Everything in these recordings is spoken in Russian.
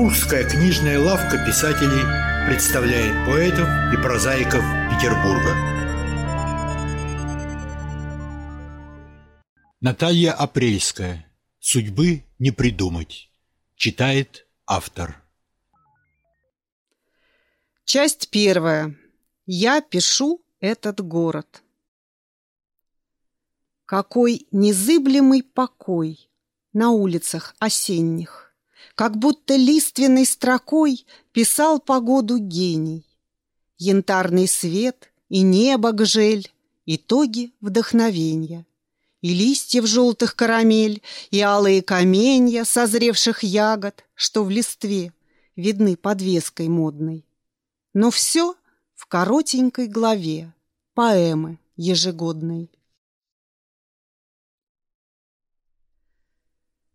Петербургская книжная лавка писателей представляет поэтов и прозаиков Петербурга. Наталья Апрельская. Судьбы не придумать. Читает автор. Часть первая. Я пишу этот город. Какой незыблемый покой на улицах осенних, Как будто лиственной строкой писал погоду гений. Янтарный свет и небо гжель, итоги вдохновенья. И листьев желтых карамель, и алые каменья Созревших ягод, что в листве Видны подвеской модной. Но все в коротенькой главе Поэмы ежегодной.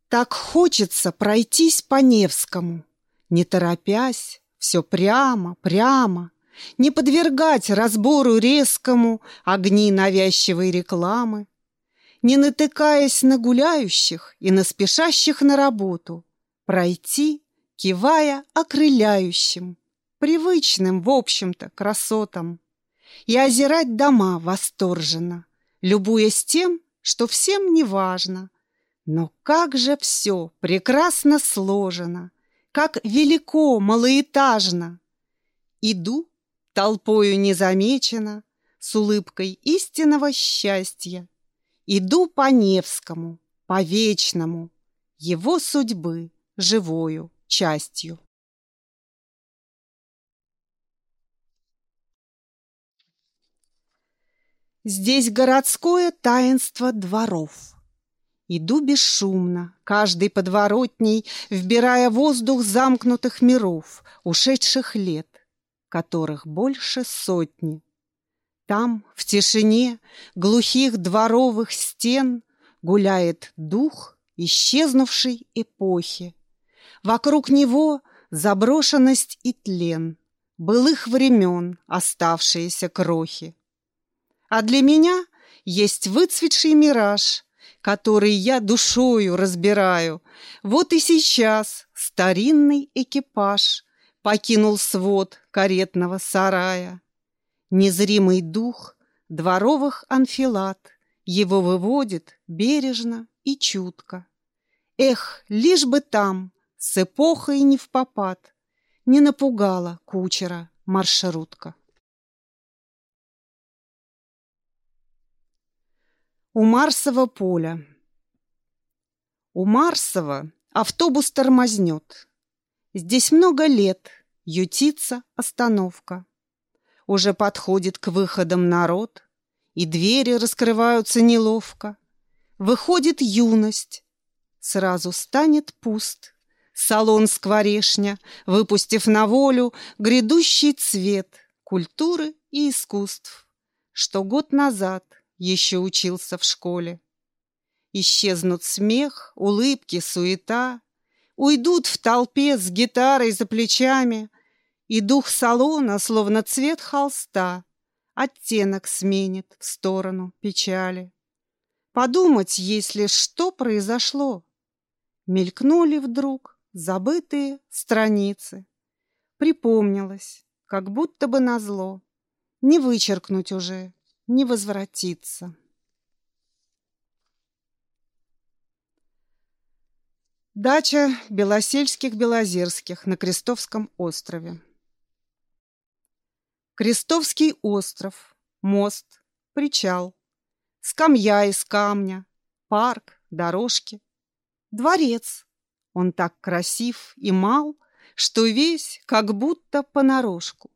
Так хочется пройтись по Невскому, Не торопясь, все прямо, прямо, Не подвергать разбору резкому Огни навязчивой рекламы, Не натыкаясь на гуляющих И на спешащих на работу, Пройти, кивая окрыляющим, Привычным, в общем-то, красотам, И озирать дома восторженно, Любуясь тем, что всем не важно — но как же все прекрасно сложено, как велико, малоэтажно. Иду, толпою незамечена, с улыбкой истинного счастья. Иду по Невскому, по вечному, его судьбы живою частью. Здесь городское таинство дворов. Иду бесшумно, каждый подворотней, Вбирая воздух замкнутых миров, Ушедших лет, которых больше сотни. Там, в тишине глухих дворовых стен, Гуляет дух исчезнувшей эпохи. Вокруг него заброшенность и тлен, Былых времен оставшиеся крохи. А для меня есть выцветший мираж, который я душою разбираю. Вот и сейчас старинный экипаж покинул свод каретного сарая. Незримый дух дворовых анфилат его выводит бережно и чутко. Эх, лишь бы там, с эпохой не в попад, не напугала кучера маршрутка. У Марсового поля. У Марсова автобус тормознет. Здесь много лет ютится остановка. Уже подходит к выходам народ, И двери раскрываются неловко. Выходит юность, сразу станет пуст. Салон скворешня, выпустив на волю Грядущий цвет культуры и искусств, Что год назад еще учился в школе. Исчезнут смех, улыбки, суета, Уйдут в толпе с гитарой за плечами, И дух салона, словно цвет холста, Оттенок сменит в сторону печали. Подумать, если что произошло. Мелькнули вдруг забытые страницы. Припомнилось, как будто бы назло. Не вычеркнуть уже не возвратиться. Дача Белосельских-Белозерских на Крестовском острове. Крестовский остров, мост, причал, скамья из камня, парк, дорожки, дворец. Он так красив и мал, что весь как будто понарошку.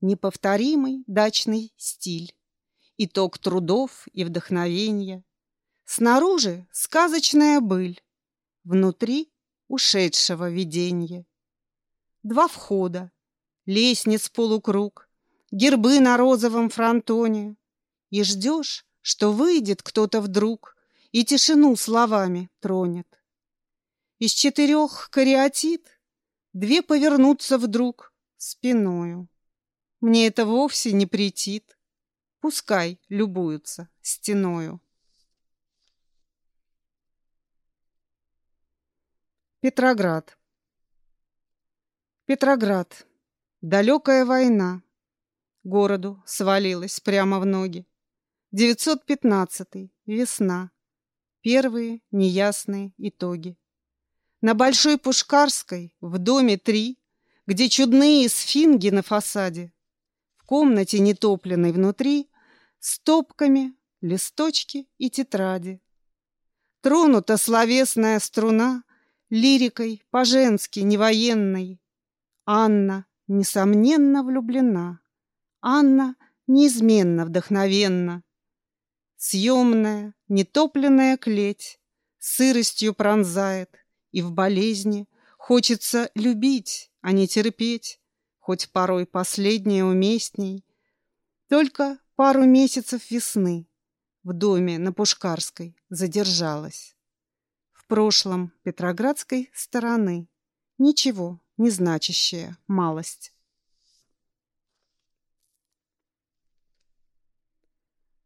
Неповторимый дачный стиль итог трудов и вдохновения. Снаружи сказочная быль, внутри ушедшего виденья. Два входа, лестниц полукруг, гербы на розовом фронтоне. И ждешь, что выйдет кто-то вдруг и тишину словами тронет. Из четырех кариатид две повернутся вдруг спиною. Мне это вовсе не претит. Пускай любуются стеною. Петроград. Петроград. Далекая война. Городу свалилась прямо в ноги. 915. Весна. Первые неясные итоги. На Большой Пушкарской, в доме 3, где чудные сфинги на фасаде, комнате нетопленной внутри, стопками листочки и тетради. Тронута словесная струна лирикой по-женски невоенной, Анна, несомненно, влюблена. Анна неизменно вдохновенна. Съемная, нетопленная клеть Сыростью пронзает, и в болезни Хочется любить, а не терпеть, Хоть порой последнее уместней. Только пару месяцев весны В доме на Пушкарской задержалась. В прошлом Петроградской стороны Ничего, незначащая малость.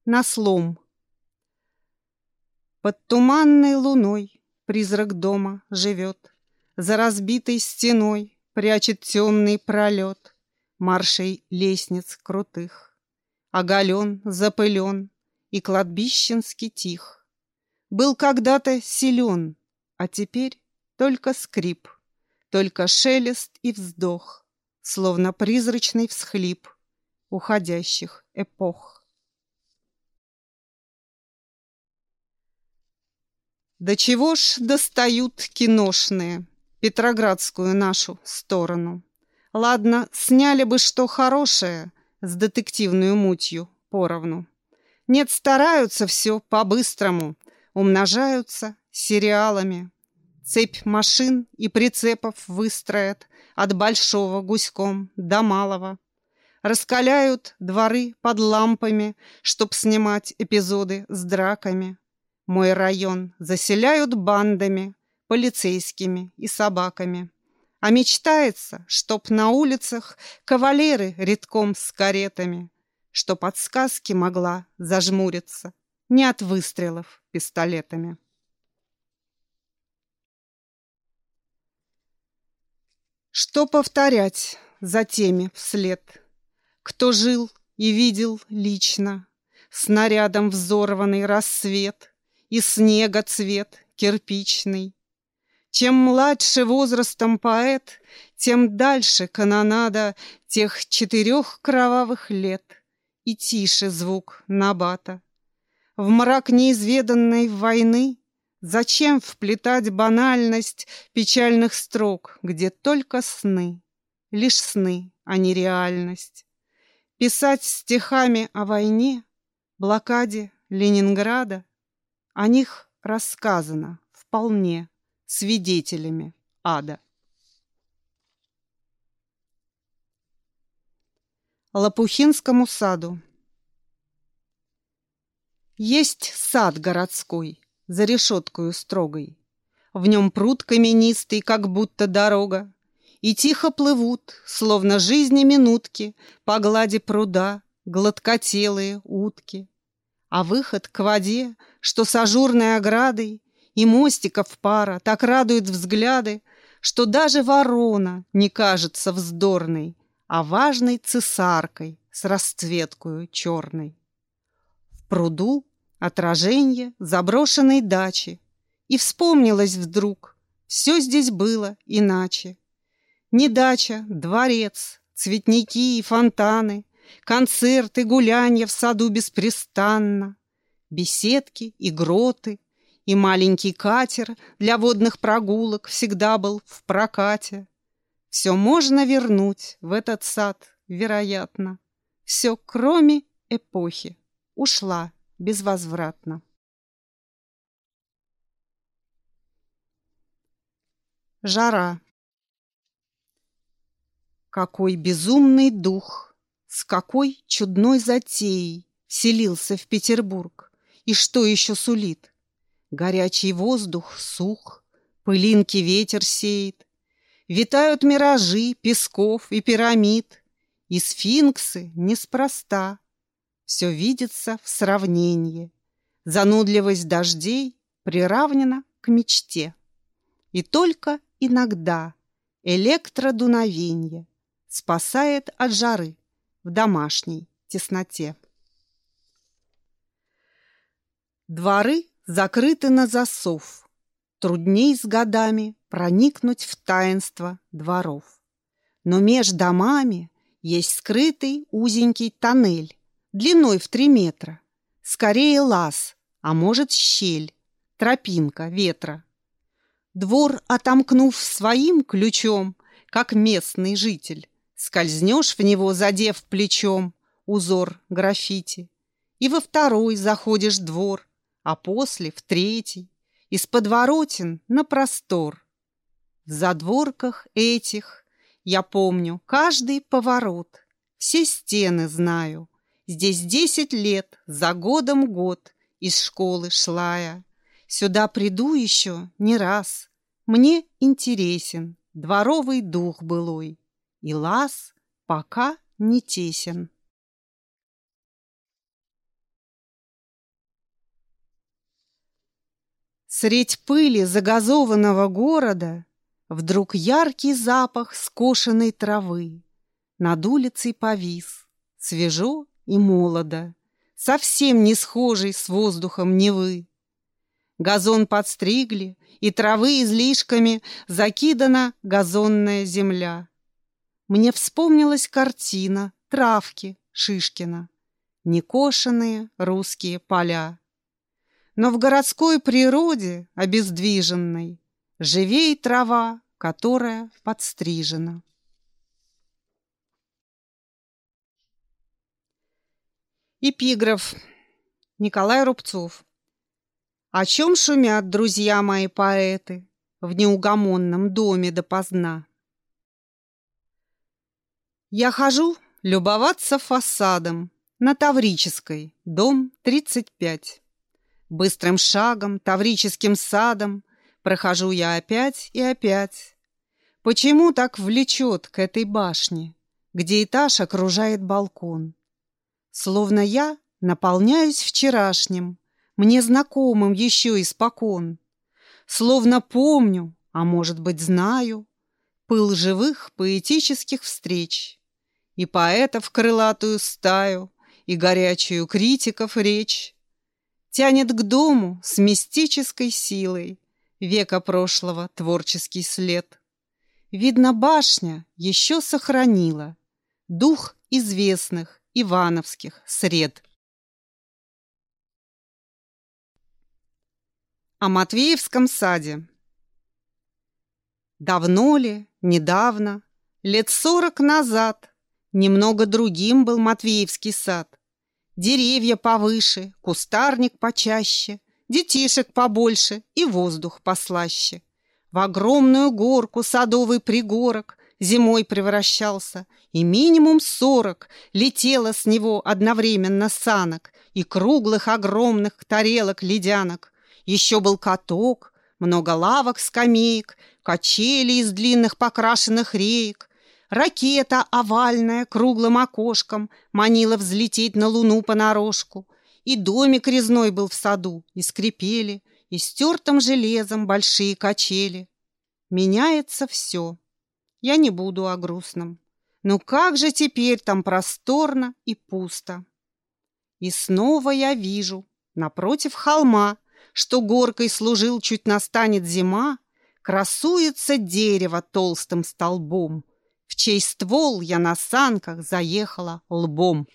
На слом. Под туманной луной призрак дома живет, За разбитой стеной прячет темный пролет Маршей лестниц крутых. Оголен, запылен и кладбищенский тих. Был когда-то силен, а теперь только скрип только шелест и вздох, Словно призрачный всхлип Уходящих эпох. До чего ж достают киношные Петроградскую нашу сторону? Ладно, сняли бы что хорошее С детективную мутью поровну. Нет, стараются все по-быстрому, Умножаются сериалами, Цепь машин и прицепов выстроят От большого гуськом до малого. Раскаляют дворы под лампами, Чтоб снимать эпизоды с драками. Мой район заселяют бандами, Полицейскими и собаками. А мечтается, чтоб на улицах Кавалеры редком с каретами, Чтоб от сказки могла зажмуриться Не от выстрелов пистолетами. Что повторять за теми вслед? Кто жил и видел лично Снарядом взорванный рассвет И снега цвет кирпичный? Чем младше возрастом поэт, Тем дальше канонада Тех четырех кровавых лет И тише звук набата. В мрак неизведанной войны Зачем вплетать банальность печальных строк, где только сны, лишь сны, а не реальность? Писать стихами о войне, блокаде Ленинграда, о них рассказано вполне свидетелями ада. Лопухинскому саду Есть сад городской, за решеткою строгой. В нем пруд каменистый, как будто дорога, И тихо плывут, словно жизни минутки, По глади пруда гладкотелые утки. А выход к воде, что с ажурной оградой И мостиков пара так радует взгляды, Что даже ворона не кажется вздорной, А важной цесаркой с расцветкою черной. В пруду Отражение заброшенной дачи. И вспомнилось вдруг, все здесь было иначе. Не дача, дворец, цветники и фонтаны, Концерты, гулянья в саду беспрестанно, Беседки и гроты, и маленький катер Для водных прогулок всегда был в прокате. Все можно вернуть в этот сад, вероятно. Все, кроме эпохи, ушла безвозвратно. Жара. Какой безумный дух, с какой чудной затеей Селился в Петербург, и что еще сулит? Горячий воздух сух, пылинки ветер сеет, Витают миражи песков и пирамид, И сфинксы неспроста все видится в сравнении. Занудливость дождей приравнена к мечте. И только иногда Электродуновенье спасает от жары в домашней тесноте. Дворы закрыты на засов. Трудней с годами проникнуть в таинство дворов. Но меж домами есть скрытый узенький тоннель длиной в три метра. Скорее лаз, а может щель, тропинка ветра. Двор, отомкнув своим ключом, как местный житель, скользнешь в него, задев плечом узор граффити, и во второй заходишь двор, а после в третий, из подворотен на простор. В задворках этих я помню каждый поворот, все стены знаю. Здесь десять лет, за годом год, из школы шла я. Сюда приду еще не раз. Мне интересен дворовый дух былой, И лаз пока не тесен. Средь пыли загазованного города Вдруг яркий запах скошенной травы Над улицей повис, свежо и молодо, Совсем не схожий с воздухом Невы. Газон подстригли, и травы излишками закидана газонная земля. Мне вспомнилась картина травки Шишкина, некошенные русские поля. Но в городской природе, обездвиженной, живей трава, которая подстрижена. Эпиграф. Николай Рубцов. О чем шумят друзья мои поэты В неугомонном доме допоздна? Я хожу любоваться фасадом На Таврической, дом 35. Быстрым шагом, таврическим садом Прохожу я опять и опять. Почему так влечет к этой башне, Где этаж окружает балкон? Словно я наполняюсь вчерашним, мне знакомым еще испокон. Словно помню, а может быть знаю, пыл живых поэтических встреч и поэтов крылатую стаю, и горячую критиков речь. Тянет к дому с мистической силой века прошлого творческий след. Видно, башня еще сохранила дух известных ивановских сред. О Матвеевском саде. Давно ли, недавно, лет сорок назад, Немного другим был Матвеевский сад. Деревья повыше, кустарник почаще, Детишек побольше и воздух послаще. В огромную горку садовый пригорок Зимой превращался, и минимум сорок Летело с него одновременно санок И круглых огромных тарелок ледянок. Еще был каток, много лавок, скамеек, качели из длинных покрашенных реек. Ракета овальная, круглым окошком, манила взлететь на луну понарошку. И домик резной был в саду, и скрипели, и стертым железом большие качели. Меняется все. Я не буду о грустном. Но как же теперь там просторно и пусто. И снова я вижу, напротив холма, что горкой служил, чуть настанет зима, красуется дерево толстым столбом, в чей ствол я на санках заехала лбом.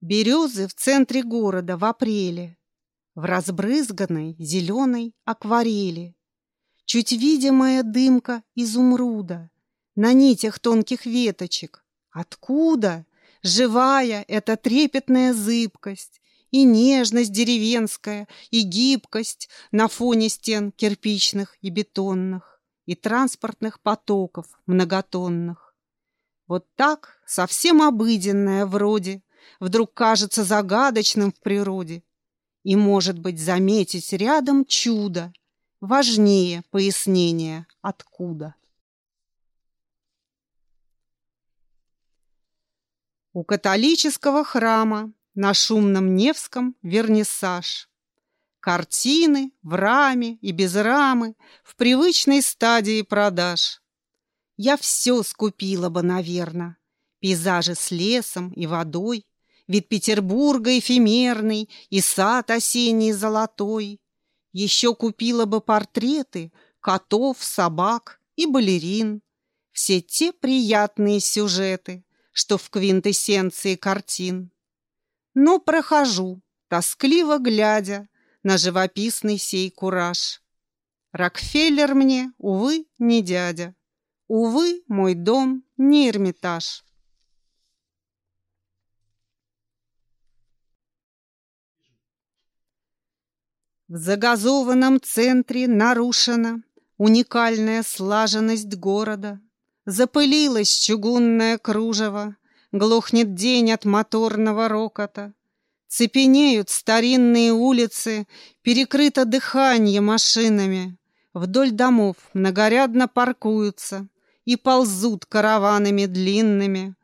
Березы в центре города в апреле, В разбрызганной зеленой акварели. Чуть видимая дымка изумруда На нитях тонких веточек. Откуда? Живая эта трепетная зыбкость И нежность деревенская, и гибкость На фоне стен кирпичных и бетонных И транспортных потоков многотонных. Вот так, совсем обыденная вроде, Вдруг кажется загадочным в природе. И, может быть, заметить рядом чудо Важнее пояснения откуда. У католического храма на шумном Невском вернисаж. Картины в раме и без рамы, в привычной стадии продаж. Я все скупила бы, наверное. Пейзажи с лесом и водой, Вид Петербурга эфемерный И сад осенний золотой. Еще купила бы портреты Котов, собак и балерин. Все те приятные сюжеты, Что в квинтэссенции картин. Но прохожу, тоскливо глядя На живописный сей кураж. Рокфеллер мне, увы, не дядя. Увы, мой дом не Эрмитаж. В загазованном центре нарушена Уникальная слаженность города. Запылилось чугунное кружево, Глохнет день от моторного рокота. Цепенеют старинные улицы, Перекрыто дыхание машинами. Вдоль домов многорядно паркуются И ползут караванами длинными.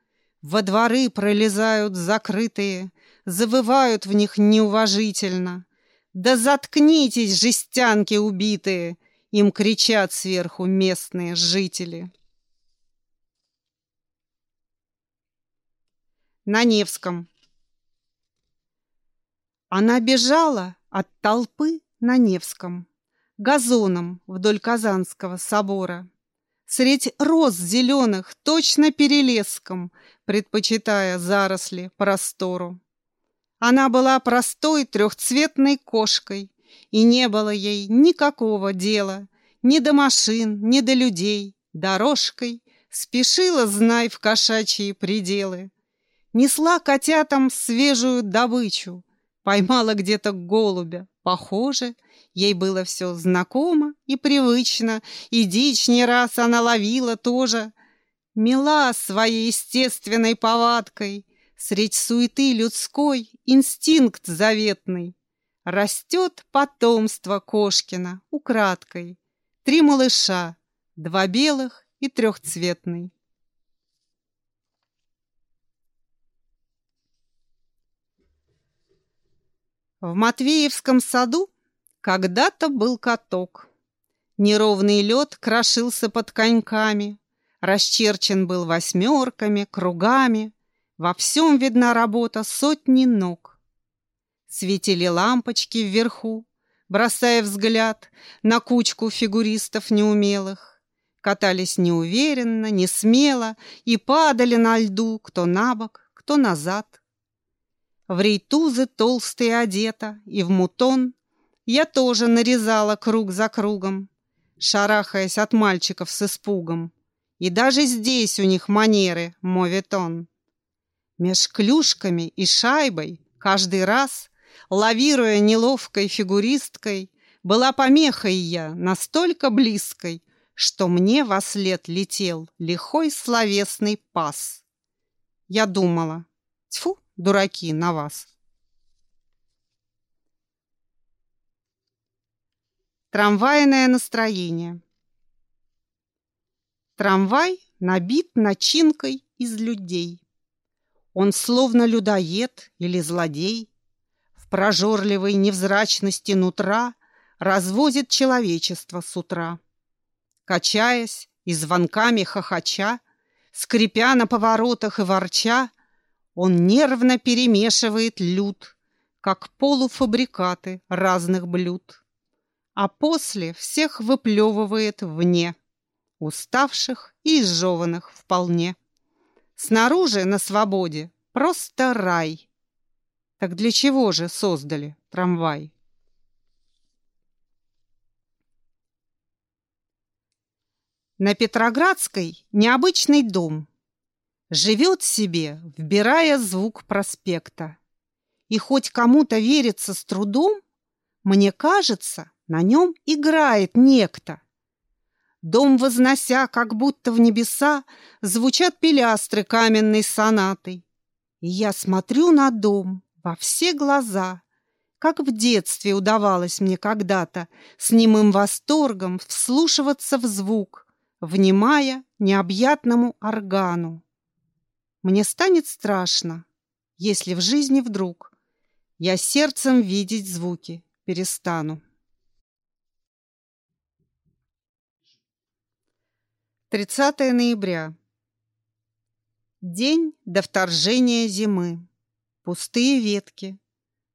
Во дворы пролезают закрытые, Завывают в них неуважительно — да заткнитесь, жестянки убитые! Им кричат сверху местные жители. На Невском. Она бежала от толпы на Невском, газоном вдоль Казанского собора, Средь роз зеленых, точно перелеском, предпочитая заросли простору. Она была простой трехцветной кошкой, и не было ей никакого дела ни до машин, ни до людей. Дорожкой спешила, знай, в кошачьи пределы. Несла котятам свежую добычу, поймала где-то голубя. Похоже, ей было все знакомо и привычно, и дичь не раз она ловила тоже. Мила своей естественной повадкой, Средь суеты людской инстинкт заветный. Растет потомство Кошкина украдкой. Три малыша, два белых и трехцветный. В Матвеевском саду когда-то был каток. Неровный лед крошился под коньками, Расчерчен был восьмерками, кругами, во всем видна работа сотни ног. Светили лампочки вверху, бросая взгляд на кучку фигуристов неумелых. Катались неуверенно, не смело и падали на льду, кто на бок, кто назад. В рейтузы толстые одета и в мутон я тоже нарезала круг за кругом, шарахаясь от мальчиков с испугом. И даже здесь у них манеры, моветон. Меж клюшками и шайбой каждый раз, лавируя неловкой фигуристкой, была помехой я настолько близкой, что мне во след летел лихой словесный пас. Я думала, тьфу, дураки, на вас. Трамвайное настроение. Трамвай набит начинкой из людей. Он словно людоед или злодей, В прожорливой невзрачности нутра Развозит человечество с утра. Качаясь и звонками хохоча, Скрипя на поворотах и ворча, Он нервно перемешивает люд, Как полуфабрикаты разных блюд. А после всех выплевывает вне, Уставших и изжеванных вполне. Снаружи, на свободе, просто рай. Так для чего же создали трамвай? На Петроградской необычный дом. Живет себе, вбирая звук проспекта. И хоть кому-то верится с трудом, мне кажется, на нем играет некто. Дом вознося, как будто в небеса, Звучат пилястры каменной сонатой. И я смотрю на дом во все глаза, Как в детстве удавалось мне когда-то С немым восторгом вслушиваться в звук, Внимая необъятному органу. Мне станет страшно, если в жизни вдруг Я сердцем видеть звуки перестану. 30 ноября. День до вторжения зимы. Пустые ветки,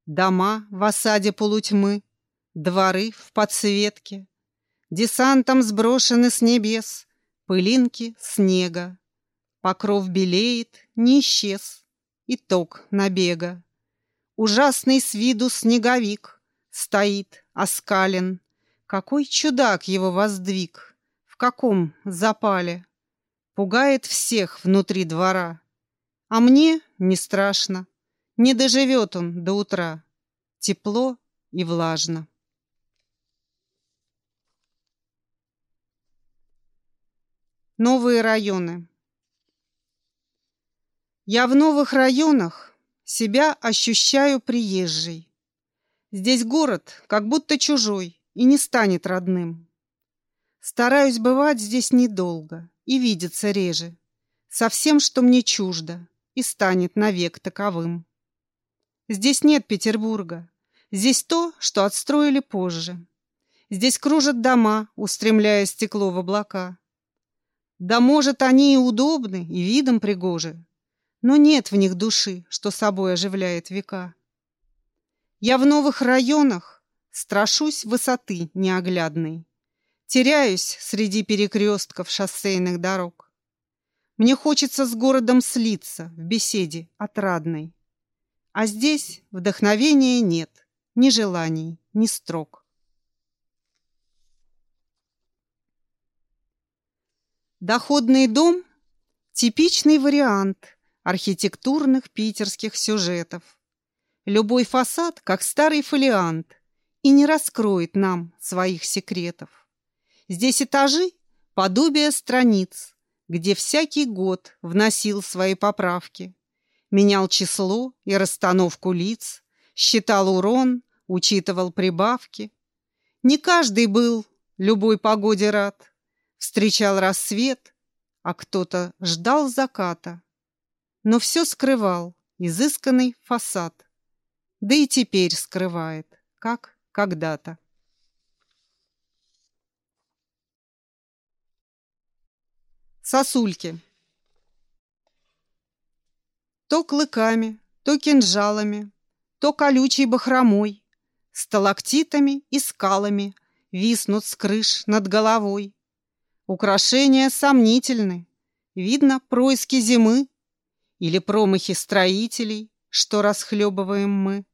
дома в осаде полутьмы, дворы в подсветке. Десантом сброшены с небес пылинки снега. Покров белеет, не исчез, итог набега. Ужасный с виду снеговик стоит, оскален. Какой чудак его воздвиг, в каком запале. Пугает всех внутри двора. А мне не страшно. Не доживет он до утра. Тепло и влажно. Новые районы. Я в новых районах себя ощущаю приезжей. Здесь город как будто чужой и не станет родным. Стараюсь бывать здесь недолго и видеться реже, со всем, что мне чуждо, и станет навек таковым. Здесь нет Петербурга. Здесь то, что отстроили позже. Здесь кружат дома, устремляя стекло в облака. Да, может, они и удобны, и видом пригожи, но нет в них души, что собой оживляет века. Я в новых районах страшусь высоты неоглядной, теряюсь среди перекрестков шоссейных дорог. Мне хочется с городом слиться в беседе отрадной. А здесь вдохновения нет, ни желаний, ни строк. Доходный дом – типичный вариант архитектурных питерских сюжетов. Любой фасад, как старый фолиант, и не раскроет нам своих секретов. Здесь этажи – подобие страниц, где всякий год вносил свои поправки менял число и расстановку лиц, считал урон, учитывал прибавки. Не каждый был любой погоде рад, встречал рассвет, а кто-то ждал заката. Но все скрывал изысканный фасад, да и теперь скрывает, как когда-то. Сосульки. То клыками, то кинжалами, то колючей бахромой, сталактитами и скалами виснут с крыш над головой. Украшения сомнительны, видно происки зимы или промахи строителей, что расхлебываем мы.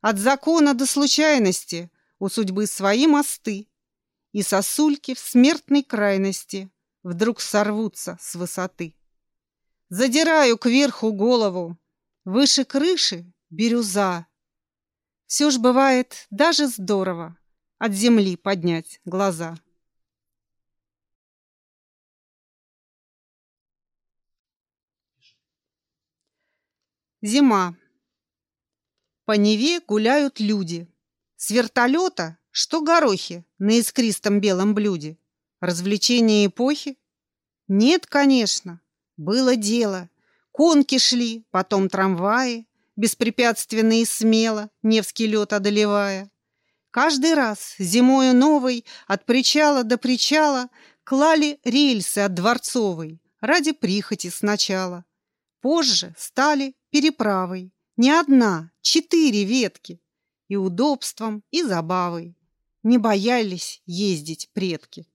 От закона до случайности у судьбы свои мосты, и сосульки в смертной крайности вдруг сорвутся с высоты. Задираю кверху голову. Выше крыши бирюза. Все ж бывает даже здорово От земли поднять глаза. Зима. По Неве гуляют люди. С вертолета, что горохи на искристом белом блюде. Развлечения эпохи? Нет, конечно. Было дело. Конки шли, потом трамваи, беспрепятственно и смело, Невский лед одолевая. Каждый раз зимою новой от причала до причала клали рельсы от Дворцовой ради прихоти сначала. Позже стали переправой. Не одна, четыре ветки. И удобством, и забавой. Не боялись ездить предки.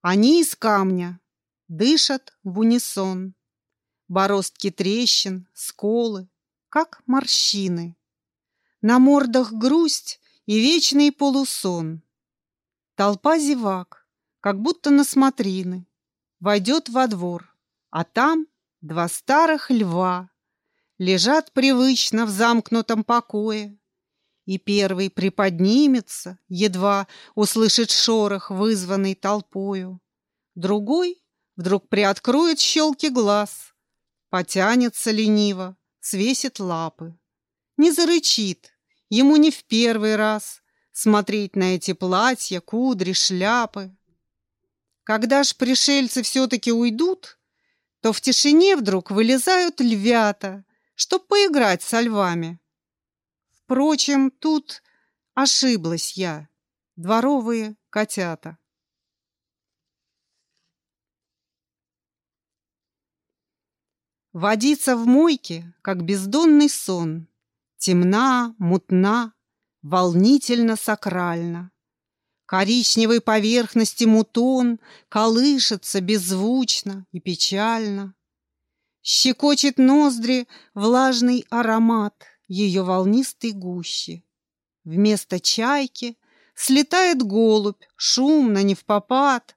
Они из камня, дышат в унисон. Бороздки трещин, сколы, как морщины. На мордах грусть и вечный полусон. Толпа зевак, как будто на смотрины, Войдет во двор, а там два старых льва Лежат привычно в замкнутом покое, и первый приподнимется, едва услышит шорох, вызванный толпою. Другой вдруг приоткроет щелки глаз, потянется лениво, свесит лапы. Не зарычит, ему не в первый раз смотреть на эти платья, кудри, шляпы. Когда ж пришельцы все-таки уйдут, то в тишине вдруг вылезают львята чтоб поиграть со львами. Впрочем, тут ошиблась я. Дворовые котята. Водиться в мойке, как бездонный сон, Темна, мутна, волнительно сакрально. Коричневой поверхности мутон Колышется беззвучно и печально. Щекочет ноздри влажный аромат Ее волнистой гущи. Вместо чайки слетает голубь, Шумно, не в попад,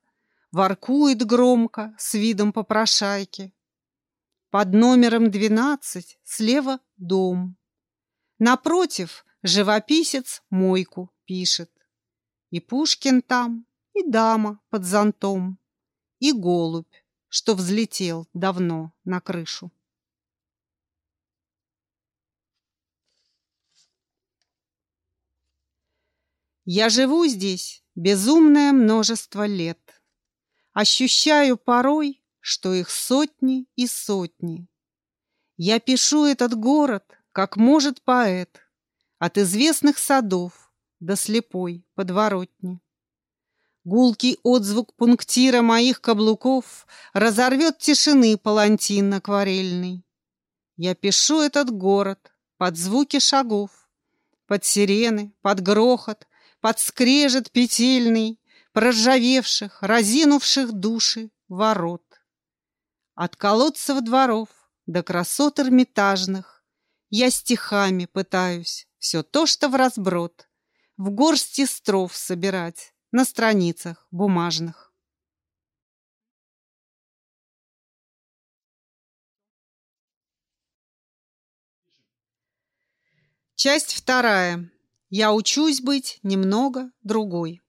Воркует громко с видом попрошайки. Под номером двенадцать слева дом. Напротив живописец мойку пишет. И Пушкин там, и дама под зонтом, и голубь, что взлетел давно на крышу. Я живу здесь безумное множество лет. Ощущаю порой, что их сотни и сотни. Я пишу этот город как может поэт, От известных садов до слепой подворотни. Гулкий отзвук пунктира моих каблуков Разорвет тишины палантин акварельный. Я пишу этот город под звуки шагов, Под сирены, под грохот, под скрежет петельный Проржавевших, разинувших души ворот. От колодцев дворов до красот эрмитажных я стихами пытаюсь все то, что в разброд, в горсти стров собирать на страницах бумажных. Часть вторая. Я учусь быть немного другой.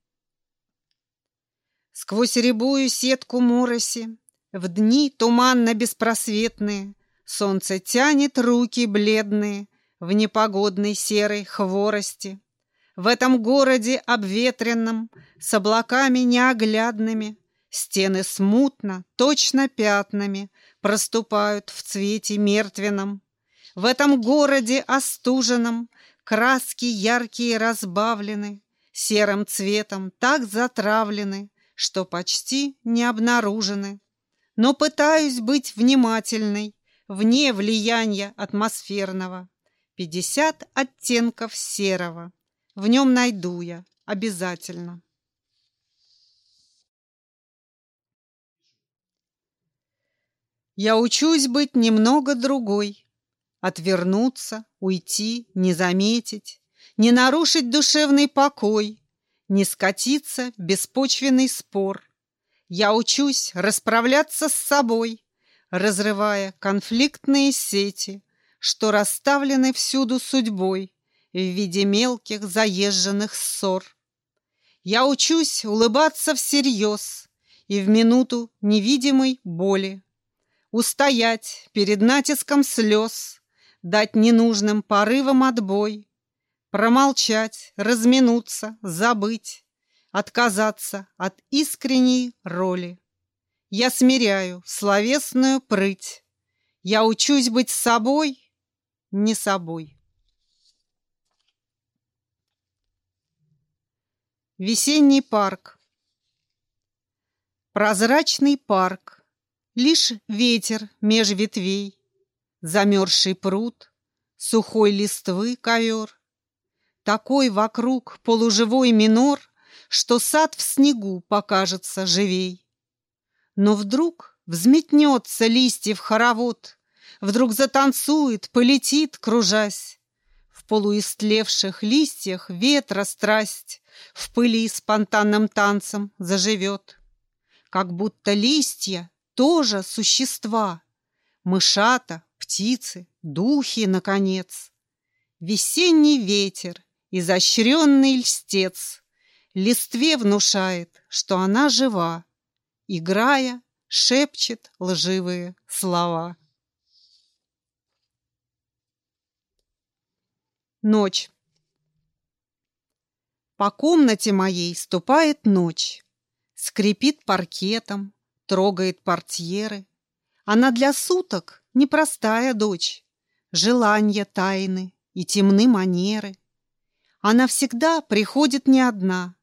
Сквозь рябую сетку мороси, В дни туманно-беспросветные, Солнце тянет руки бледные В непогодной серой хворости. В этом городе обветренном С облаками неоглядными Стены смутно, точно пятнами Проступают в цвете мертвенном. В этом городе остуженном Краски яркие разбавлены, Серым цветом так затравлены, Что почти не обнаружены. Но пытаюсь быть внимательной, вне влияния атмосферного. Пятьдесят оттенков серого. В нем найду я обязательно. Я учусь быть немного другой, Отвернуться, уйти, не заметить, Не нарушить душевный покой, Не скатиться в беспочвенный спор. Я учусь расправляться с собой, разрывая конфликтные сети, что расставлены всюду судьбой в виде мелких заезженных ссор. Я учусь улыбаться всерьез и в минуту невидимой боли, устоять перед натиском слез, дать ненужным порывам отбой, промолчать, разминуться, забыть, отказаться от искренней роли. Я смиряю словесную прыть. Я учусь быть собой, не собой. Весенний парк. Прозрачный парк. Лишь ветер меж ветвей. Замерзший пруд, сухой листвы ковер. Такой вокруг полуживой минор, Что сад в снегу покажется живей. Но вдруг взметнется листьев хоровод, Вдруг затанцует, полетит, кружась. В полуистлевших листьях ветра страсть В пыли спонтанным танцем заживет. Как будто листья тоже существа, Мышата, птицы, духи, наконец. Весенний ветер, изощренный льстец, Листве внушает, что она жива, играя, шепчет лживые слова. Ночь. По комнате моей ступает ночь, Скрипит паркетом, трогает портьеры. Она для суток непростая дочь, желания тайны и темны манеры. Она всегда приходит не одна,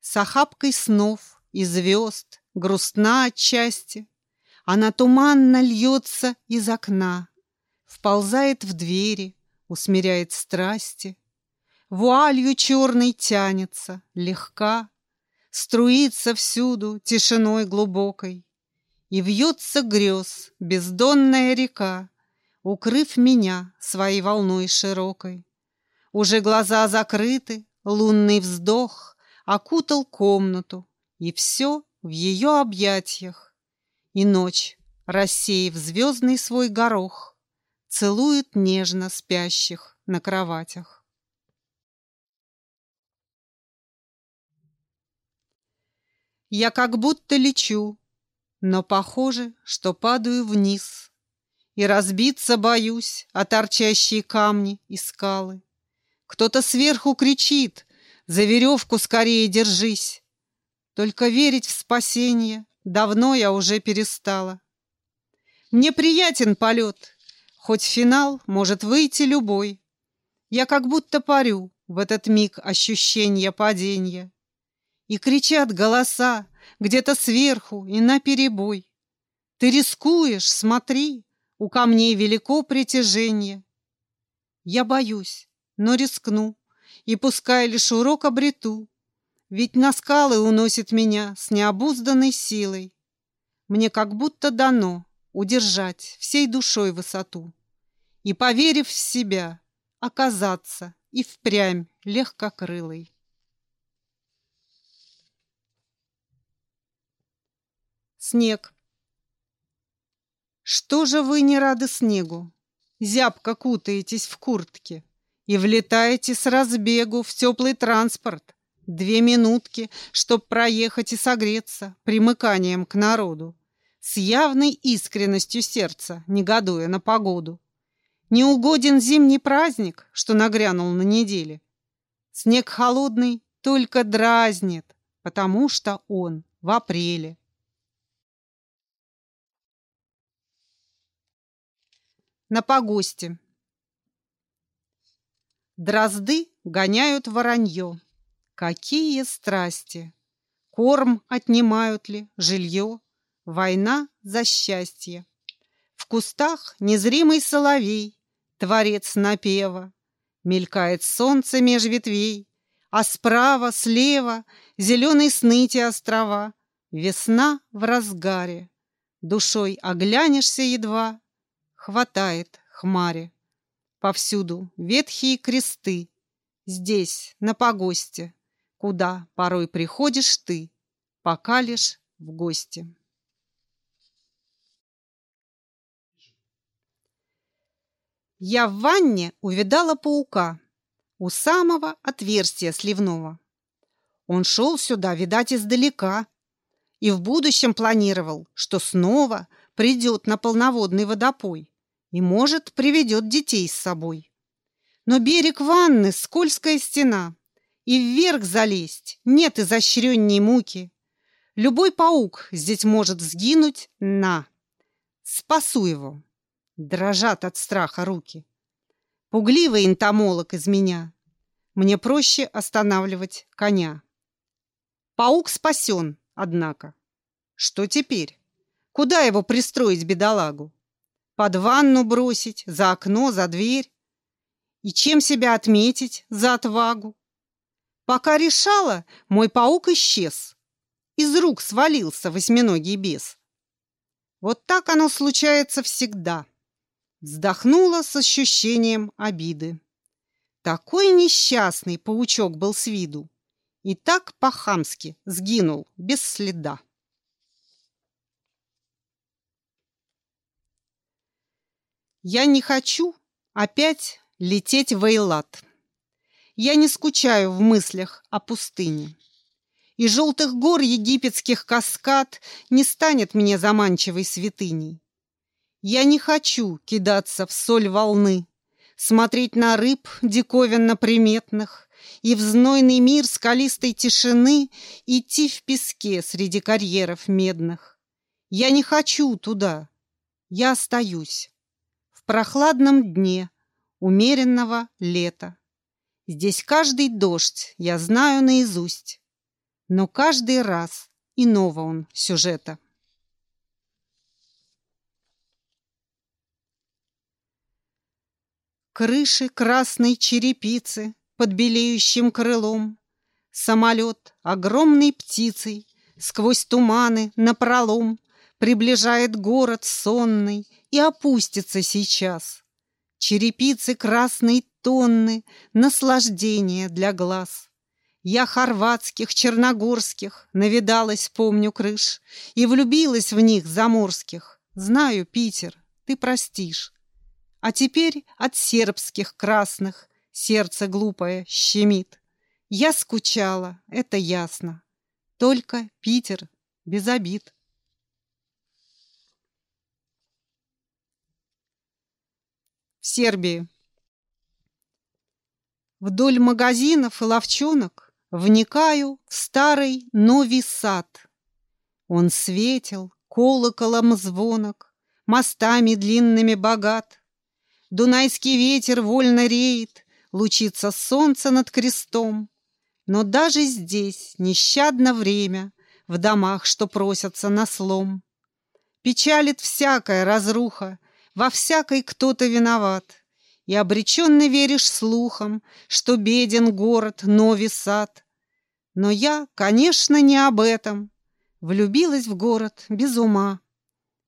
с охапкой снов и звезд, грустна отчасти. Она туманно льется из окна, вползает в двери, усмиряет страсти. Вуалью черной тянется, легка, Струится всюду тишиной глубокой, И вьется грез бездонная река, Укрыв меня своей волной широкой. Уже глаза закрыты, лунный вздох Окутал комнату, и все в ее объятиях. И ночь, рассеяв звездный свой горох, Целует нежно спящих на кроватях. Я как будто лечу, но похоже, что падаю вниз. И разбиться боюсь о торчащие камни и скалы. Кто-то сверху кричит, за веревку скорее держись. Только верить в спасение давно я уже перестала. Мне приятен полет, хоть финал может выйти любой. Я как будто парю в этот миг ощущения падения. И кричат голоса где-то сверху и наперебой. Ты рискуешь, смотри, у камней велико притяжение. Я боюсь, но рискну, и пускай лишь урок обрету, ведь на скалы уносит меня с необузданной силой. Мне как будто дано удержать всей душой высоту и, поверив в себя, оказаться и впрямь легкокрылой. Снег. Что же вы не рады снегу? Зябко кутаетесь в куртке и влетаете с разбегу в теплый транспорт. Две минутки, чтоб проехать и согреться примыканием к народу. С явной искренностью сердца, негодуя на погоду. Не угоден зимний праздник, что нагрянул на неделе. Снег холодный только дразнит, потому что он в апреле. На погосте. Дрозды гоняют воронье. Какие страсти! Корм отнимают ли, жилье, Война за счастье. В кустах незримый соловей, Творец напева. Мелькает солнце меж ветвей, А справа, слева Зеленый сныти острова. Весна в разгаре. Душой оглянешься едва, хватает хмари. Повсюду ветхие кресты, здесь, на погосте, куда порой приходишь ты, пока лишь в гости. Я в ванне увидала паука у самого отверстия сливного. Он шел сюда, видать, издалека, и в будущем планировал, что снова придет на полноводный водопой и, может, приведет детей с собой. Но берег ванны — скользкая стена, и вверх залезть нет изощренней муки. Любой паук здесь может сгинуть на. Спасу его. Дрожат от страха руки. Пугливый энтомолог из меня. Мне проще останавливать коня. Паук спасен, однако. Что теперь? Куда его пристроить, бедолагу? Под ванну бросить, за окно, за дверь. И чем себя отметить за отвагу? Пока решала, мой паук исчез. Из рук свалился восьминогий бес. Вот так оно случается всегда. Вздохнула с ощущением обиды. Такой несчастный паучок был с виду. И так по-хамски сгинул без следа. Я не хочу опять лететь в Эйлат. Я не скучаю в мыслях о пустыне. И желтых гор египетских каскад не станет мне заманчивой святыней. Я не хочу кидаться в соль волны, смотреть на рыб диковинно приметных и в знойный мир скалистой тишины идти в песке среди карьеров медных. Я не хочу туда. Я остаюсь прохладном дне умеренного лета. Здесь каждый дождь я знаю наизусть, но каждый раз иного он сюжета. Крыши красной черепицы под белеющим крылом, Самолет огромной птицей сквозь туманы напролом Приближает город сонный и опустится сейчас. Черепицы красной тонны, наслаждение для глаз. Я хорватских, черногорских навидалась, помню, крыш, И влюбилась в них заморских. Знаю, Питер, ты простишь. А теперь от сербских красных сердце глупое щемит. Я скучала, это ясно. Только Питер без обид. В Сербии. Вдоль магазинов и ловчонок Вникаю в старый новый сад. Он светил колоколом звонок, Мостами длинными богат. Дунайский ветер вольно реет, Лучится солнце над крестом. Но даже здесь нещадно время В домах, что просятся на слом. Печалит всякая разруха, во всякой кто-то виноват. И обреченно веришь слухам, что беден город, нови сад. Но я, конечно, не об этом. Влюбилась в город без ума.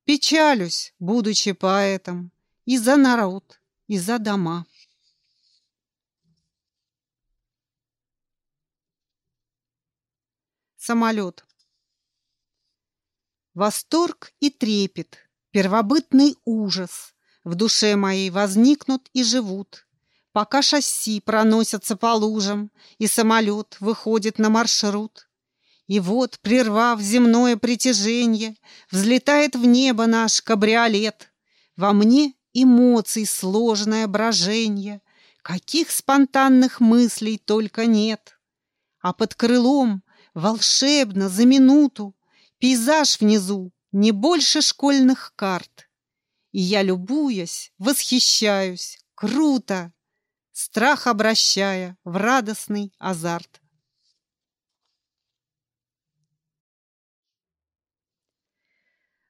Печалюсь, будучи поэтом, и за народ, и за дома. Самолет. Восторг и трепет Первобытный ужас в душе моей возникнут и живут, Пока шасси проносятся по лужам, И самолет выходит на маршрут. И вот, прервав земное притяжение, Взлетает в небо наш кабриолет. Во мне эмоций сложное брожение, Каких спонтанных мыслей только нет. А под крылом волшебно за минуту Пейзаж внизу не больше школьных карт. И я, любуясь, восхищаюсь, круто, страх обращая в радостный азарт.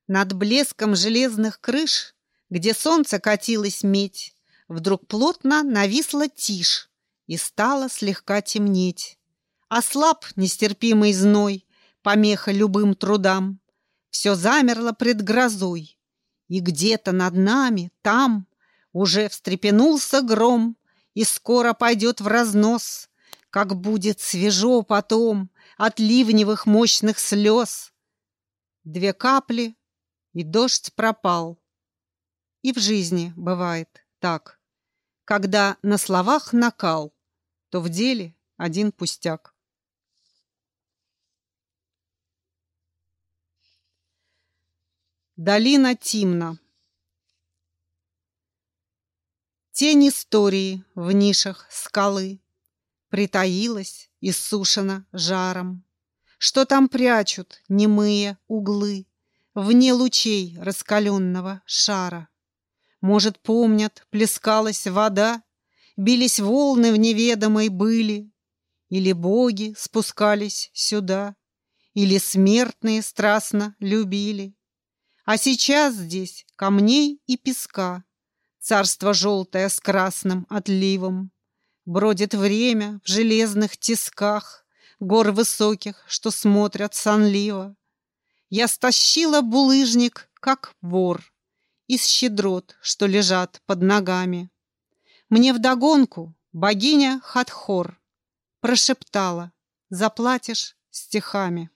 Над блеском железных крыш, где солнце катилось медь, Вдруг плотно нависла тишь и стало слегка темнеть. Ослаб нестерпимый зной, помеха любым трудам. Все замерло пред грозой, и где-то над нами, там, уже встрепенулся гром, и скоро пойдет в разнос, как будет свежо потом от ливневых мощных слез. Две капли, и дождь пропал. И в жизни бывает так. Когда на словах накал, то в деле один пустяк. Долина Тимна Тень истории в нишах скалы Притаилась, и иссушена жаром. Что там прячут немые углы Вне лучей раскаленного шара? Может, помнят, плескалась вода, Бились волны в неведомой были, Или боги спускались сюда, Или смертные страстно любили. А сейчас здесь камней и песка, Царство желтое с красным отливом. Бродит время в железных тисках Гор высоких, что смотрят сонливо. Я стащила булыжник, как вор, Из щедрот, что лежат под ногами. Мне вдогонку богиня Хатхор Прошептала, заплатишь стихами.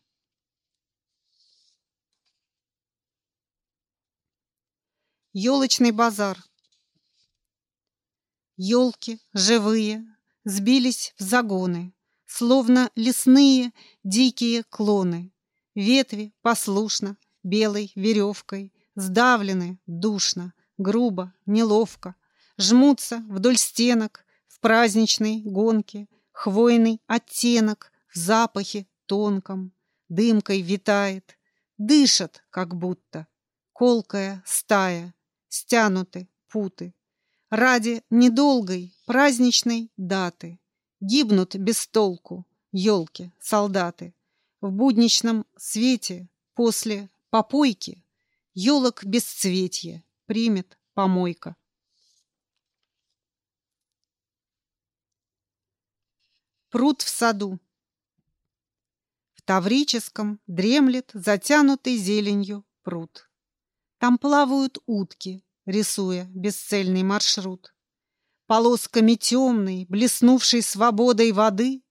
Елочный базар. Елки живые сбились в загоны, Словно лесные дикие клоны. Ветви послушно белой веревкой Сдавлены душно, грубо, неловко, Жмутся вдоль стенок в праздничной гонке, Хвойный оттенок в запахе тонком Дымкой витает, дышат как будто, Колкая стая стянуты путы. Ради недолгой праздничной даты Гибнут без толку елки, солдаты. В будничном свете после попойки Елок бесцветье примет помойка. Пруд в саду. В Таврическом дремлет затянутый зеленью пруд. Там плавают утки, рисуя бесцельный маршрут. Полосками темной, блеснувшей свободой воды,